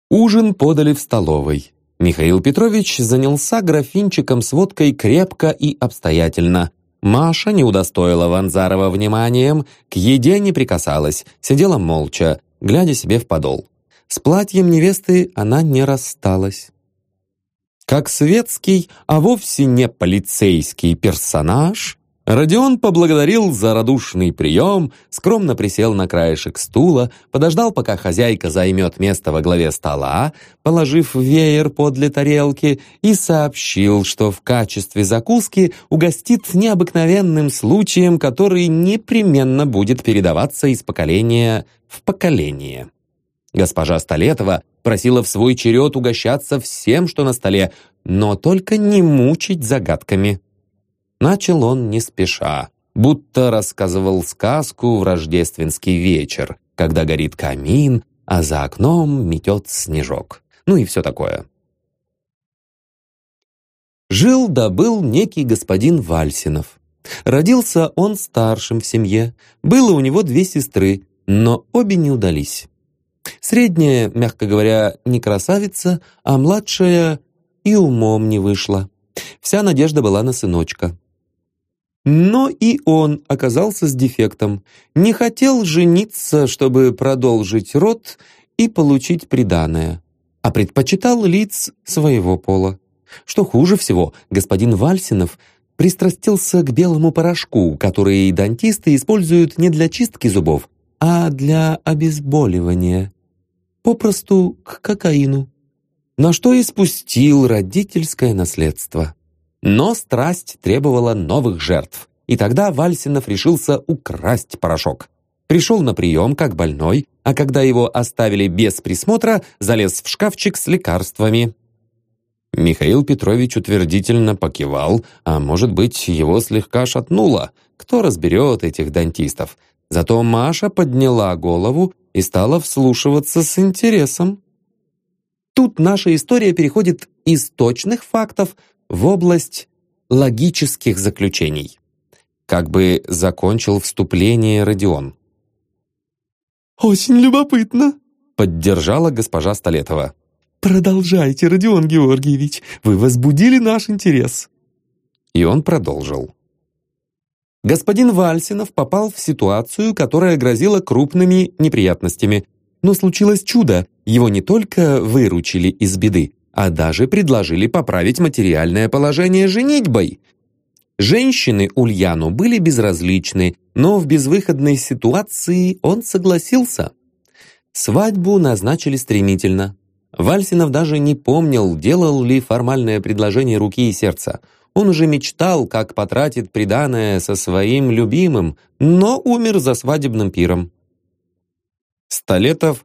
Ужин подали в столовой. Михаил Петрович занялся графинчиком с водкой крепко и обстоятельно. Маша не удостоила Ванзарова вниманием, к еде не прикасалась, сидела молча, глядя себе в подол. С платьем невесты она не рассталась. Как светский, а вовсе не полицейский персонаж, Родион поблагодарил за радушный прием, скромно присел на краешек стула, подождал, пока хозяйка займет место во главе стола, положив веер подле тарелки, и сообщил, что в качестве закуски угостит необыкновенным случаем, который непременно будет передаваться из поколения в поколение. Госпожа Столетова просила в свой черед угощаться всем, что на столе, но только не мучить загадками. Начал он не спеша, будто рассказывал сказку в рождественский вечер, когда горит камин, а за окном метет снежок. Ну и все такое. Жил да был некий господин Вальсинов. Родился он старшим в семье. Было у него две сестры, но обе не удались. Средняя, мягко говоря, не красавица, а младшая и умом не вышла. Вся надежда была на сыночка. Но и он оказался с дефектом. Не хотел жениться, чтобы продолжить род и получить приданое, а предпочитал лиц своего пола. Что хуже всего, господин Вальсинов пристрастился к белому порошку, который дантисты используют не для чистки зубов, а для обезболивания. Попросту к кокаину. На что и спустил родительское наследство. Но страсть требовала новых жертв, и тогда Вальсинов решился украсть порошок. Пришел на прием как больной, а когда его оставили без присмотра, залез в шкафчик с лекарствами. Михаил Петрович утвердительно покивал, а может быть, его слегка шатнуло. Кто разберет этих дантистов? Зато Маша подняла голову и стала вслушиваться с интересом. Тут наша история переходит из точных фактов в область логических заключений. Как бы закончил вступление Родион. «Очень любопытно», — поддержала госпожа Столетова. «Продолжайте, Родион Георгиевич, вы возбудили наш интерес». И он продолжил. Господин Вальсинов попал в ситуацию, которая грозила крупными неприятностями. Но случилось чудо, его не только выручили из беды, а даже предложили поправить материальное положение женитьбой. Женщины Ульяну были безразличны, но в безвыходной ситуации он согласился. Свадьбу назначили стремительно. Вальсинов даже не помнил, делал ли формальное предложение руки и сердца. Он уже мечтал, как потратит приданое со своим любимым, но умер за свадебным пиром. Столетов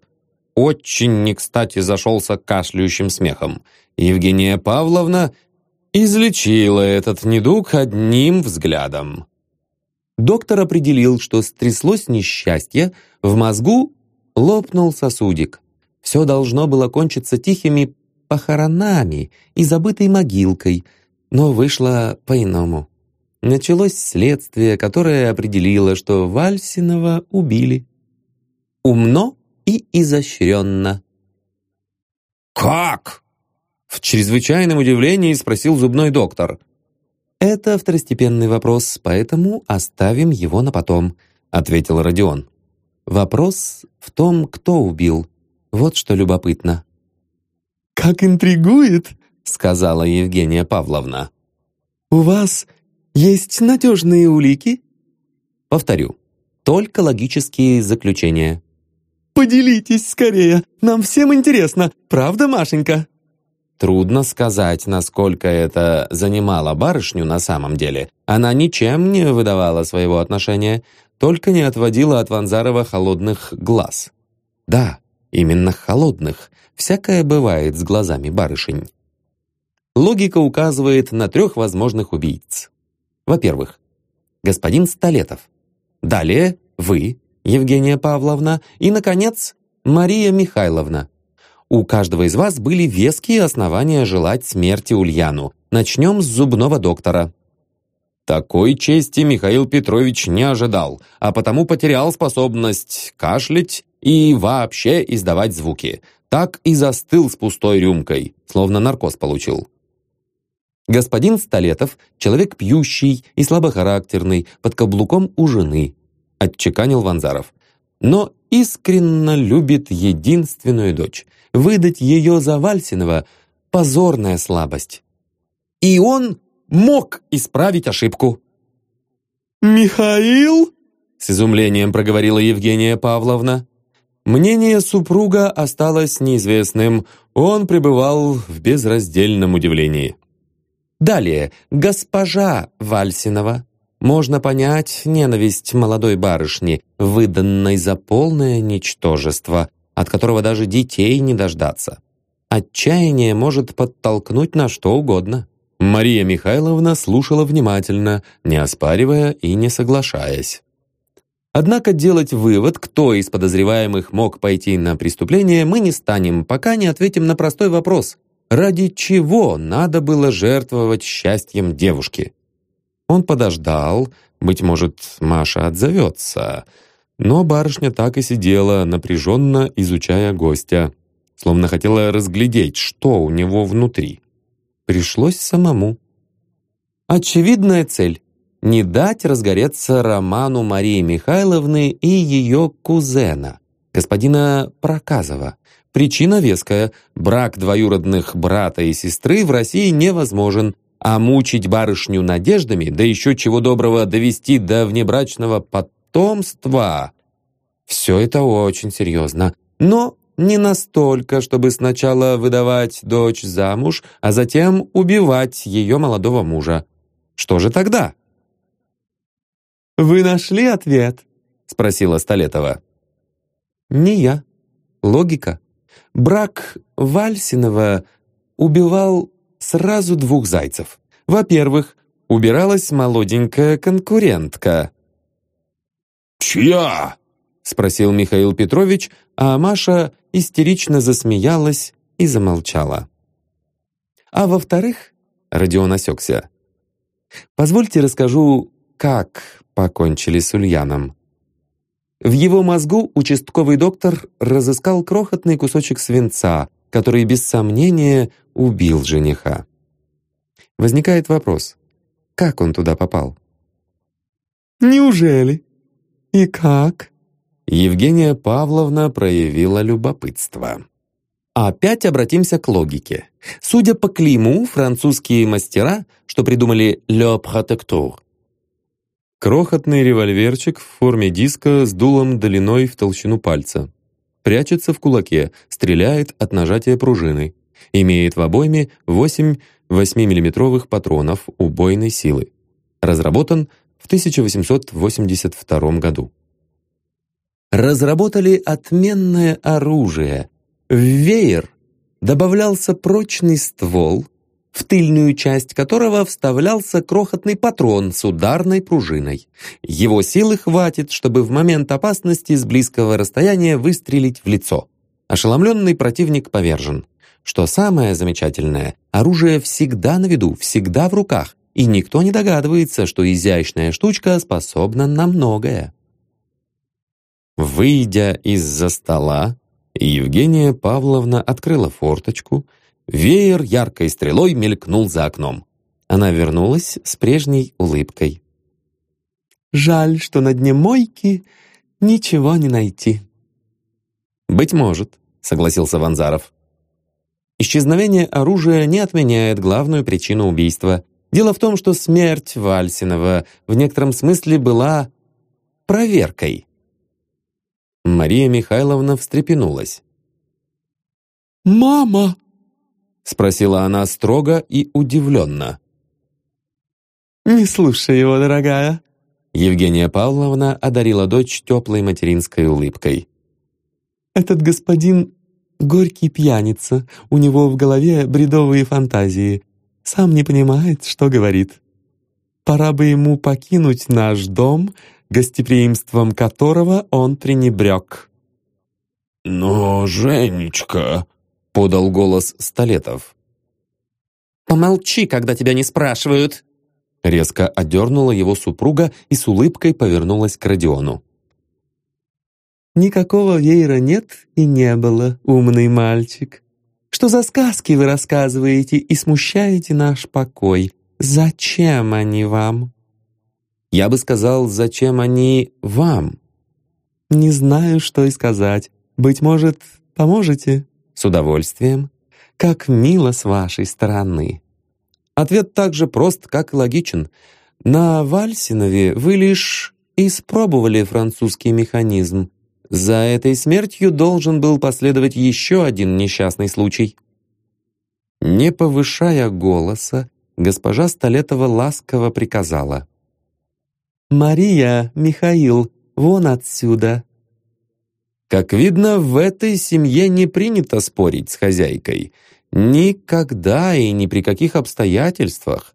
очень не кстати зашелся кашляющим смехом. Евгения Павловна излечила этот недуг одним взглядом. Доктор определил, что стряслось несчастье, в мозгу лопнул сосудик. Все должно было кончиться тихими похоронами и забытой могилкой, но вышло по-иному. Началось следствие, которое определило, что Вальсинова убили. Умно и изощренно. «Как?» В чрезвычайном удивлении спросил зубной доктор. «Это второстепенный вопрос, поэтому оставим его на потом», ответил Родион. «Вопрос в том, кто убил. Вот что любопытно». «Как интригует», — сказала Евгения Павловна. «У вас есть надежные улики?» Повторю, только логические заключения. «Поделитесь скорее, нам всем интересно, правда, Машенька?» Трудно сказать, насколько это занимало барышню на самом деле. Она ничем не выдавала своего отношения, только не отводила от Ванзарова холодных глаз. Да, именно холодных. Всякое бывает с глазами барышень. Логика указывает на трех возможных убийц. Во-первых, господин Столетов. Далее вы, Евгения Павловна, и, наконец, Мария Михайловна. У каждого из вас были веские основания желать смерти Ульяну. Начнем с зубного доктора. Такой чести Михаил Петрович не ожидал, а потому потерял способность кашлять и вообще издавать звуки. Так и застыл с пустой рюмкой, словно наркоз получил. Господин Столетов, человек пьющий и слабохарактерный, под каблуком у жены, отчеканил Ванзаров. Но искренне любит единственную дочь выдать ее за Вальсинова — позорная слабость. И он мог исправить ошибку. «Михаил?» — с изумлением проговорила Евгения Павловна. Мнение супруга осталось неизвестным, он пребывал в безраздельном удивлении. Далее, госпожа Вальсинова. Можно понять ненависть молодой барышни, выданной за полное ничтожество — от которого даже детей не дождаться. Отчаяние может подтолкнуть на что угодно. Мария Михайловна слушала внимательно, не оспаривая и не соглашаясь. Однако делать вывод, кто из подозреваемых мог пойти на преступление, мы не станем, пока не ответим на простой вопрос. Ради чего надо было жертвовать счастьем девушки? Он подождал, быть может, Маша отзовется, но барышня так и сидела, напряженно изучая гостя, словно хотела разглядеть, что у него внутри. Пришлось самому. Очевидная цель — не дать разгореться роману Марии Михайловны и ее кузена, господина Проказова. Причина веская — брак двоюродных брата и сестры в России невозможен, а мучить барышню надеждами, да еще чего доброго довести до внебрачного потомства. Все это очень серьезно, но не настолько, чтобы сначала выдавать дочь замуж, а затем убивать ее молодого мужа. Что же тогда? «Вы нашли ответ?» — спросила Столетова. «Не я. Логика. Брак Вальсинова убивал сразу двух зайцев. Во-первых, убиралась молоденькая конкурентка, «Чья?» — спросил Михаил Петрович, а Маша истерично засмеялась и замолчала. «А во-вторых...» — Родион осекся. «Позвольте расскажу, как покончили с Ульяном». В его мозгу участковый доктор разыскал крохотный кусочек свинца, который без сомнения убил жениха. Возникает вопрос, как он туда попал? «Неужели?» «И как?» Евгения Павловна проявила любопытство. Опять обратимся к логике. Судя по клейму, французские мастера, что придумали «Le Protecteur». Крохотный револьверчик в форме диска с дулом длиной в толщину пальца. Прячется в кулаке, стреляет от нажатия пружины. Имеет в обойме 8 8-миллиметровых патронов убойной силы. Разработан в 1882 году. Разработали отменное оружие. В веер добавлялся прочный ствол, в тыльную часть которого вставлялся крохотный патрон с ударной пружиной. Его силы хватит, чтобы в момент опасности с близкого расстояния выстрелить в лицо. Ошеломленный противник повержен. что самое замечательное, оружие всегда на виду, всегда в руках, и никто не догадывается, что изящная штучка способна на многое. Выйдя из-за стола, Евгения Павловна открыла форточку, веер яркой стрелой мелькнул за окном. Она вернулась с прежней улыбкой. «Жаль, что на дне мойки ничего не найти». «Быть может», — согласился Ванзаров. Исчезновение оружия не отменяет главную причину убийства. Дело в том, что смерть Вальсинова в некотором смысле была проверкой. Мария Михайловна встрепенулась. «Мама!» — спросила она строго и удивленно. «Не слушай его, дорогая». Евгения Павловна одарила дочь теплой материнской улыбкой. «Этот господин — горький пьяница, у него в голове бредовые фантазии. Сам не понимает, что говорит. Пора бы ему покинуть наш дом гостеприимством которого он пренебрег. «Но, Женечка...» — подал голос Столетов. «Помолчи, когда тебя не спрашивают!» Резко одернула его супруга и с улыбкой повернулась к Родиону. «Никакого веера нет и не было, умный мальчик. Что за сказки вы рассказываете и смущаете наш покой? Зачем они вам?» Я бы сказал, зачем они вам? Не знаю, что и сказать. Быть может, поможете? С удовольствием. Как мило с вашей стороны. Ответ так же прост, как и логичен. На Вальсинове вы лишь испробовали французский механизм. За этой смертью должен был последовать еще один несчастный случай. Не повышая голоса, госпожа Столетова ласково приказала. «Мария, Михаил, вон отсюда!» Как видно, в этой семье не принято спорить с хозяйкой. Никогда и ни при каких обстоятельствах.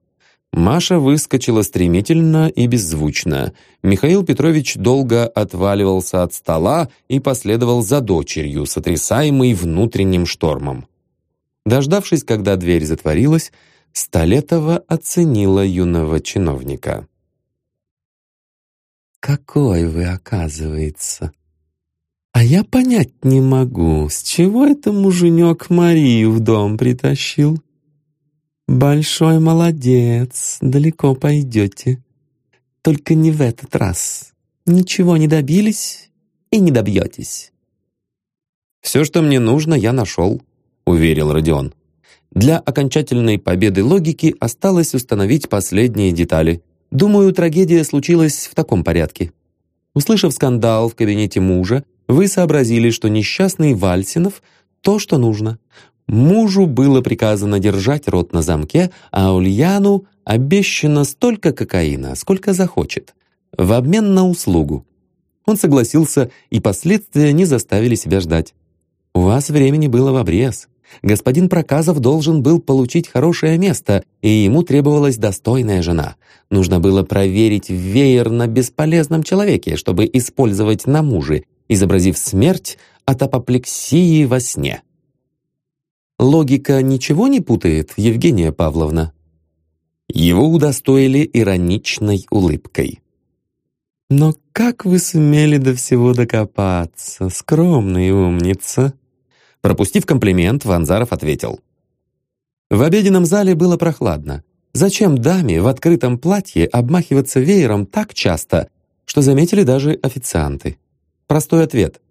Маша выскочила стремительно и беззвучно. Михаил Петрович долго отваливался от стола и последовал за дочерью, сотрясаемый внутренним штормом. Дождавшись, когда дверь затворилась, Столетова оценила юного чиновника. Какой вы, оказывается. А я понять не могу, с чего это муженек Марию в дом притащил? Большой молодец, далеко пойдете. Только не в этот раз. Ничего не добились и не добьетесь. «Все, что мне нужно, я нашел», — уверил Родион. Для окончательной победы логики осталось установить последние детали. Думаю, трагедия случилась в таком порядке. Услышав скандал в кабинете мужа, вы сообразили, что несчастный Вальсинов — то, что нужно. Мужу было приказано держать рот на замке, а Ульяну обещано столько кокаина, сколько захочет, в обмен на услугу. Он согласился, и последствия не заставили себя ждать. У вас времени было в обрез. Господин Проказов должен был получить хорошее место, и ему требовалась достойная жена. Нужно было проверить веер на бесполезном человеке, чтобы использовать на муже, изобразив смерть от апоплексии во сне. Логика ничего не путает, Евгения Павловна? Его удостоили ироничной улыбкой. «Но как вы сумели до всего докопаться, скромная умница?» Пропустив комплимент, Ванзаров ответил. В обеденном зале было прохладно. Зачем даме в открытом платье обмахиваться веером так часто, что заметили даже официанты? Простой ответ.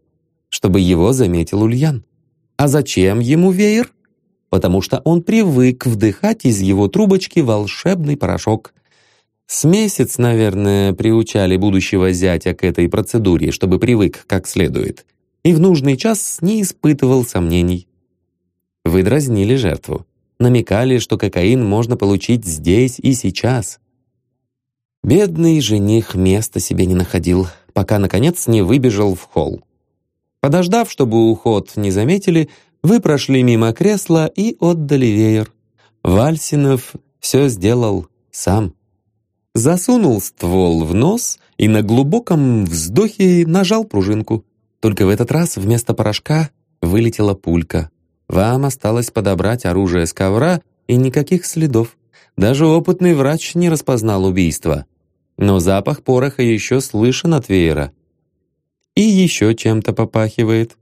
Чтобы его заметил Ульян. А зачем ему веер? Потому что он привык вдыхать из его трубочки волшебный порошок. С месяц, наверное, приучали будущего зятя к этой процедуре, чтобы привык как следует и в нужный час не испытывал сомнений. Вы дразнили жертву, намекали, что кокаин можно получить здесь и сейчас. Бедный жених места себе не находил, пока, наконец, не выбежал в холл. Подождав, чтобы уход не заметили, вы прошли мимо кресла и отдали веер. Вальсинов все сделал сам. Засунул ствол в нос и на глубоком вздохе нажал пружинку. Только в этот раз вместо порошка вылетела пулька. Вам осталось подобрать оружие с ковра и никаких следов. Даже опытный врач не распознал убийство. Но запах пороха еще слышен от веера. И еще чем-то попахивает.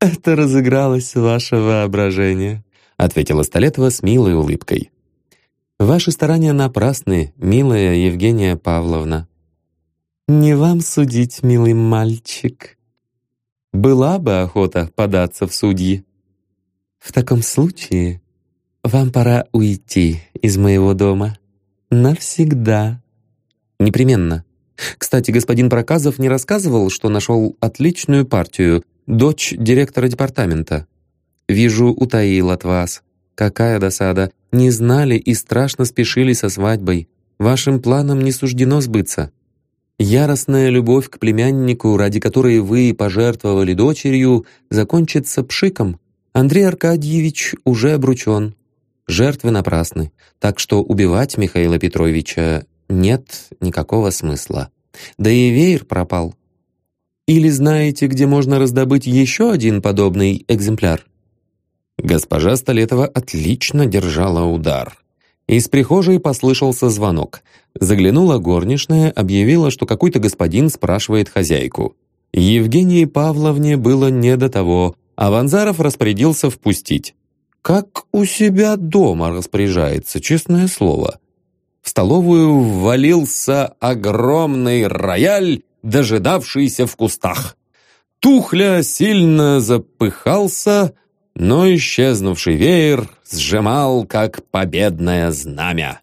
«Это разыгралось ваше воображение», — ответила Столетова с милой улыбкой. «Ваши старания напрасны, милая Евгения Павловна. Не вам судить, милый мальчик. Была бы охота податься в судьи. В таком случае вам пора уйти из моего дома. Навсегда. Непременно. Кстати, господин Проказов не рассказывал, что нашел отличную партию, дочь директора департамента. Вижу, утаил от вас. Какая досада. Не знали и страшно спешили со свадьбой. Вашим планам не суждено сбыться. Яростная любовь к племяннику, ради которой вы пожертвовали дочерью, закончится пшиком. Андрей Аркадьевич уже обручен. Жертвы напрасны, так что убивать Михаила Петровича нет никакого смысла. Да и веер пропал. Или знаете, где можно раздобыть еще один подобный экземпляр? Госпожа Столетова отлично держала удар. Из прихожей послышался звонок. Заглянула горничная, объявила, что какой-то господин спрашивает хозяйку. Евгении Павловне было не до того, а Ванзаров распорядился впустить. Как у себя дома распоряжается, честное слово. В столовую ввалился огромный рояль, дожидавшийся в кустах. Тухля сильно запыхался, но исчезнувший веер сжимал, как победное знамя.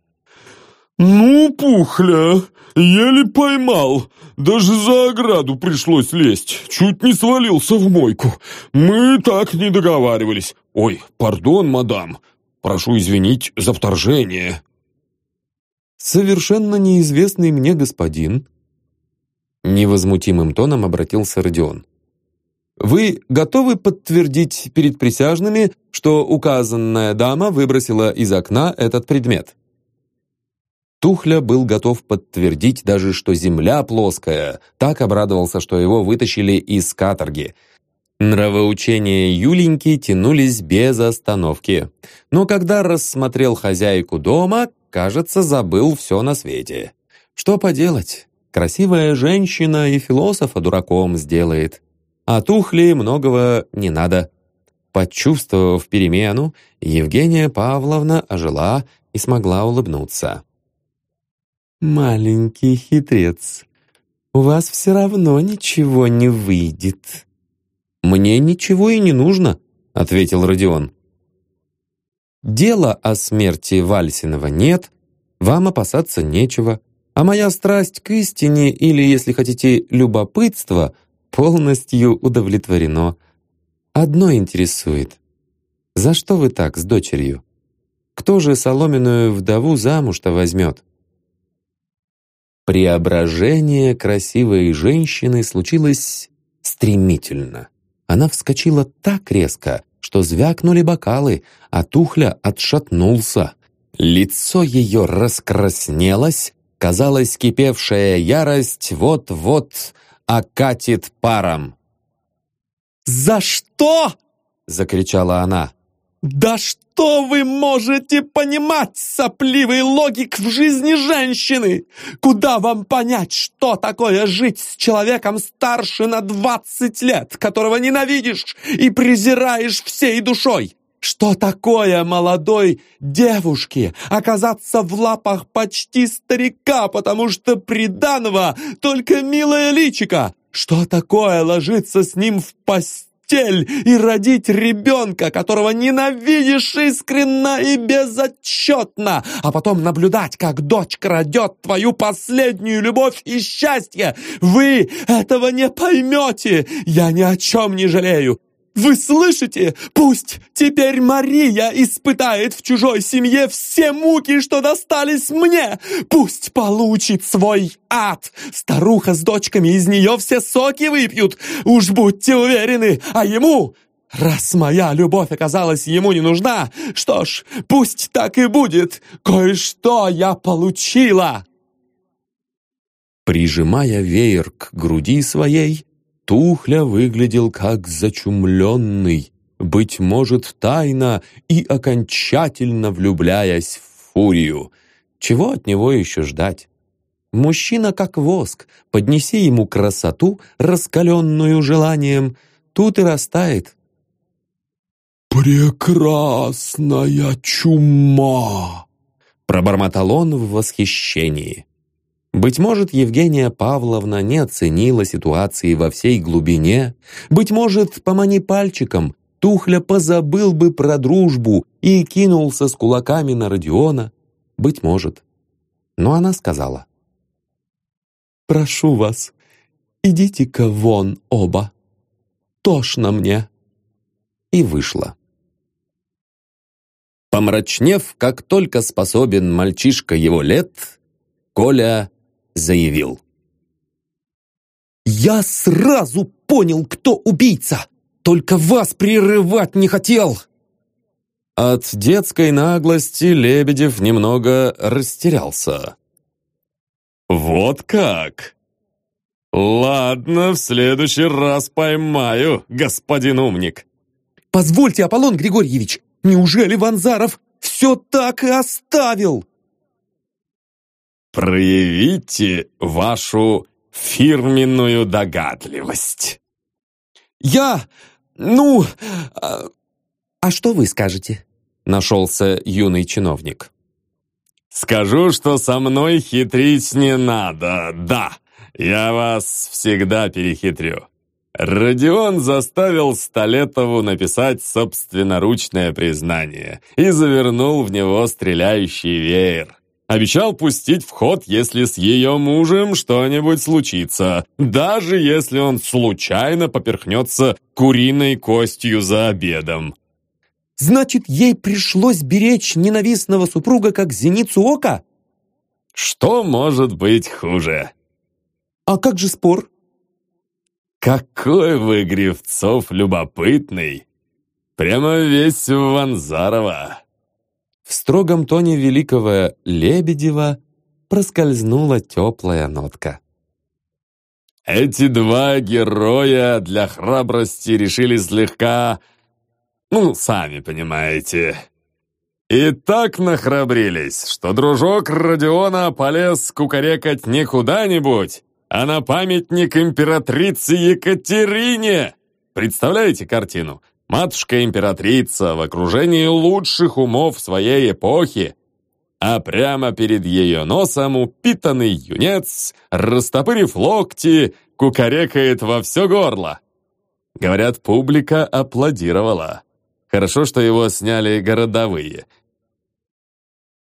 «Ну, Пухля, еле поймал. Даже за ограду пришлось лезть. Чуть не свалился в мойку. Мы так не договаривались. Ой, пардон, мадам. Прошу извинить за вторжение». «Совершенно неизвестный мне господин», — невозмутимым тоном обратился Родион. Вы готовы подтвердить перед присяжными, что указанная дама выбросила из окна этот предмет? Тухля был готов подтвердить даже, что земля плоская. Так обрадовался, что его вытащили из каторги. Нравоучения Юленьки тянулись без остановки. Но когда рассмотрел хозяйку дома, кажется, забыл все на свете. Что поделать? Красивая женщина и философа дураком сделает. А тухли многого не надо. Почувствовав перемену, Евгения Павловна ожила и смогла улыбнуться. «Маленький хитрец, у вас все равно ничего не выйдет». «Мне ничего и не нужно», — ответил Родион. «Дела о смерти Вальсинова нет, вам опасаться нечего, а моя страсть к истине или, если хотите, любопытство — полностью удовлетворено. Одно интересует. За что вы так с дочерью? Кто же соломенную вдову замуж-то возьмет? Преображение красивой женщины случилось стремительно. Она вскочила так резко, что звякнули бокалы, а Тухля отшатнулся. Лицо ее раскраснелось, казалось, кипевшая ярость вот-вот окатит паром. «За что?» — закричала она. «Да что вы можете понимать, сопливый логик в жизни женщины? Куда вам понять, что такое жить с человеком старше на двадцать лет, которого ненавидишь и презираешь всей душой? Что такое молодой девушке оказаться в лапах почти старика, потому что приданого только милое личико? Что такое ложиться с ним в постель и родить ребенка, которого ненавидишь искренно и безотчетно, а потом наблюдать, как дочь крадет твою последнюю любовь и счастье? Вы этого не поймете! Я ни о чем не жалею. Вы слышите? Пусть теперь Мария испытает в чужой семье все муки, что достались мне. Пусть получит свой ад. Старуха с дочками из нее все соки выпьют. Уж будьте уверены, а ему... Раз моя любовь оказалась ему не нужна, что ж, пусть так и будет. Кое-что я получила. Прижимая веер к груди своей, Тухля выглядел как зачумленный. быть может, тайно и окончательно влюбляясь в Фурию. Чего от него еще ждать? Мужчина как воск, поднеси ему красоту, раскаленную желанием, тут и растает. «Прекрасная чума!» Пробормотал он в восхищении. Быть может, Евгения Павловна не оценила ситуации во всей глубине. Быть может, помани пальчиком, Тухля позабыл бы про дружбу и кинулся с кулаками на Родиона. Быть может. Но она сказала. «Прошу вас, идите-ка вон оба. Тошно мне». И вышла. Помрачнев, как только способен мальчишка его лет, Коля заявил. «Я сразу понял, кто убийца! Только вас прерывать не хотел!» От детской наглости Лебедев немного растерялся. «Вот как? Ладно, в следующий раз поймаю, господин умник!» «Позвольте, Аполлон Григорьевич, неужели Ванзаров все так и оставил?» Проявите вашу фирменную догадливость. Я, ну, а, а что вы скажете? Нашелся юный чиновник. Скажу, что со мной хитрить не надо, да, я вас всегда перехитрю. Родион заставил Столетову написать собственноручное признание и завернул в него стреляющий веер. Обещал пустить в ход, если с ее мужем что-нибудь случится, даже если он случайно поперхнется куриной костью за обедом. «Значит, ей пришлось беречь ненавистного супруга как зеницу ока?» «Что может быть хуже?» «А как же спор?» «Какой вы, Гривцов, любопытный! Прямо весь в Ванзарова!» В строгом тоне великого Лебедева проскользнула теплая нотка. «Эти два героя для храбрости решили слегка... Ну, сами понимаете. И так нахрабрились, что дружок Родиона полез кукарекать не куда-нибудь, а на памятник императрице Екатерине. Представляете картину? Матушка-императрица в окружении лучших умов своей эпохи, а прямо перед ее носом упитанный юнец, растопырив локти, кукарекает во все горло. Говорят, публика аплодировала. Хорошо, что его сняли городовые.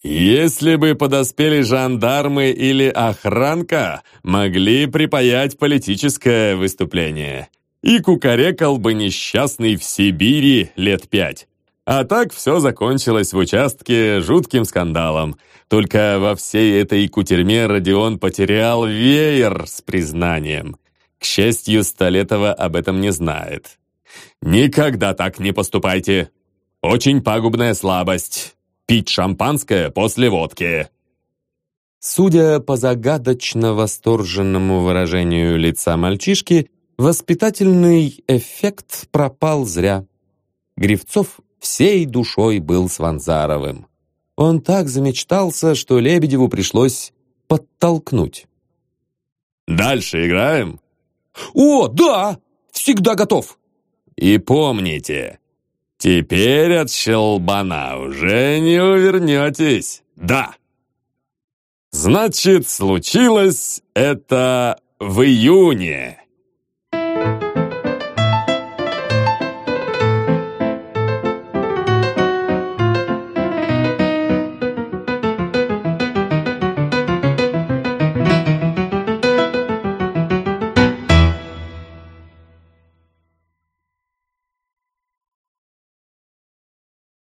Если бы подоспели жандармы или охранка, могли припаять политическое выступление и кукарекал бы несчастный в Сибири лет пять. А так все закончилось в участке жутким скандалом. Только во всей этой кутерьме Родион потерял веер с признанием. К счастью, Столетова об этом не знает. Никогда так не поступайте. Очень пагубная слабость. Пить шампанское после водки. Судя по загадочно восторженному выражению лица мальчишки, Воспитательный эффект пропал зря. Гривцов всей душой был с Ванзаровым. Он так замечтался, что Лебедеву пришлось подтолкнуть. «Дальше играем?» «О, да! Всегда готов!» «И помните, теперь от щелбана уже не увернетесь, да!» «Значит, случилось это в июне!»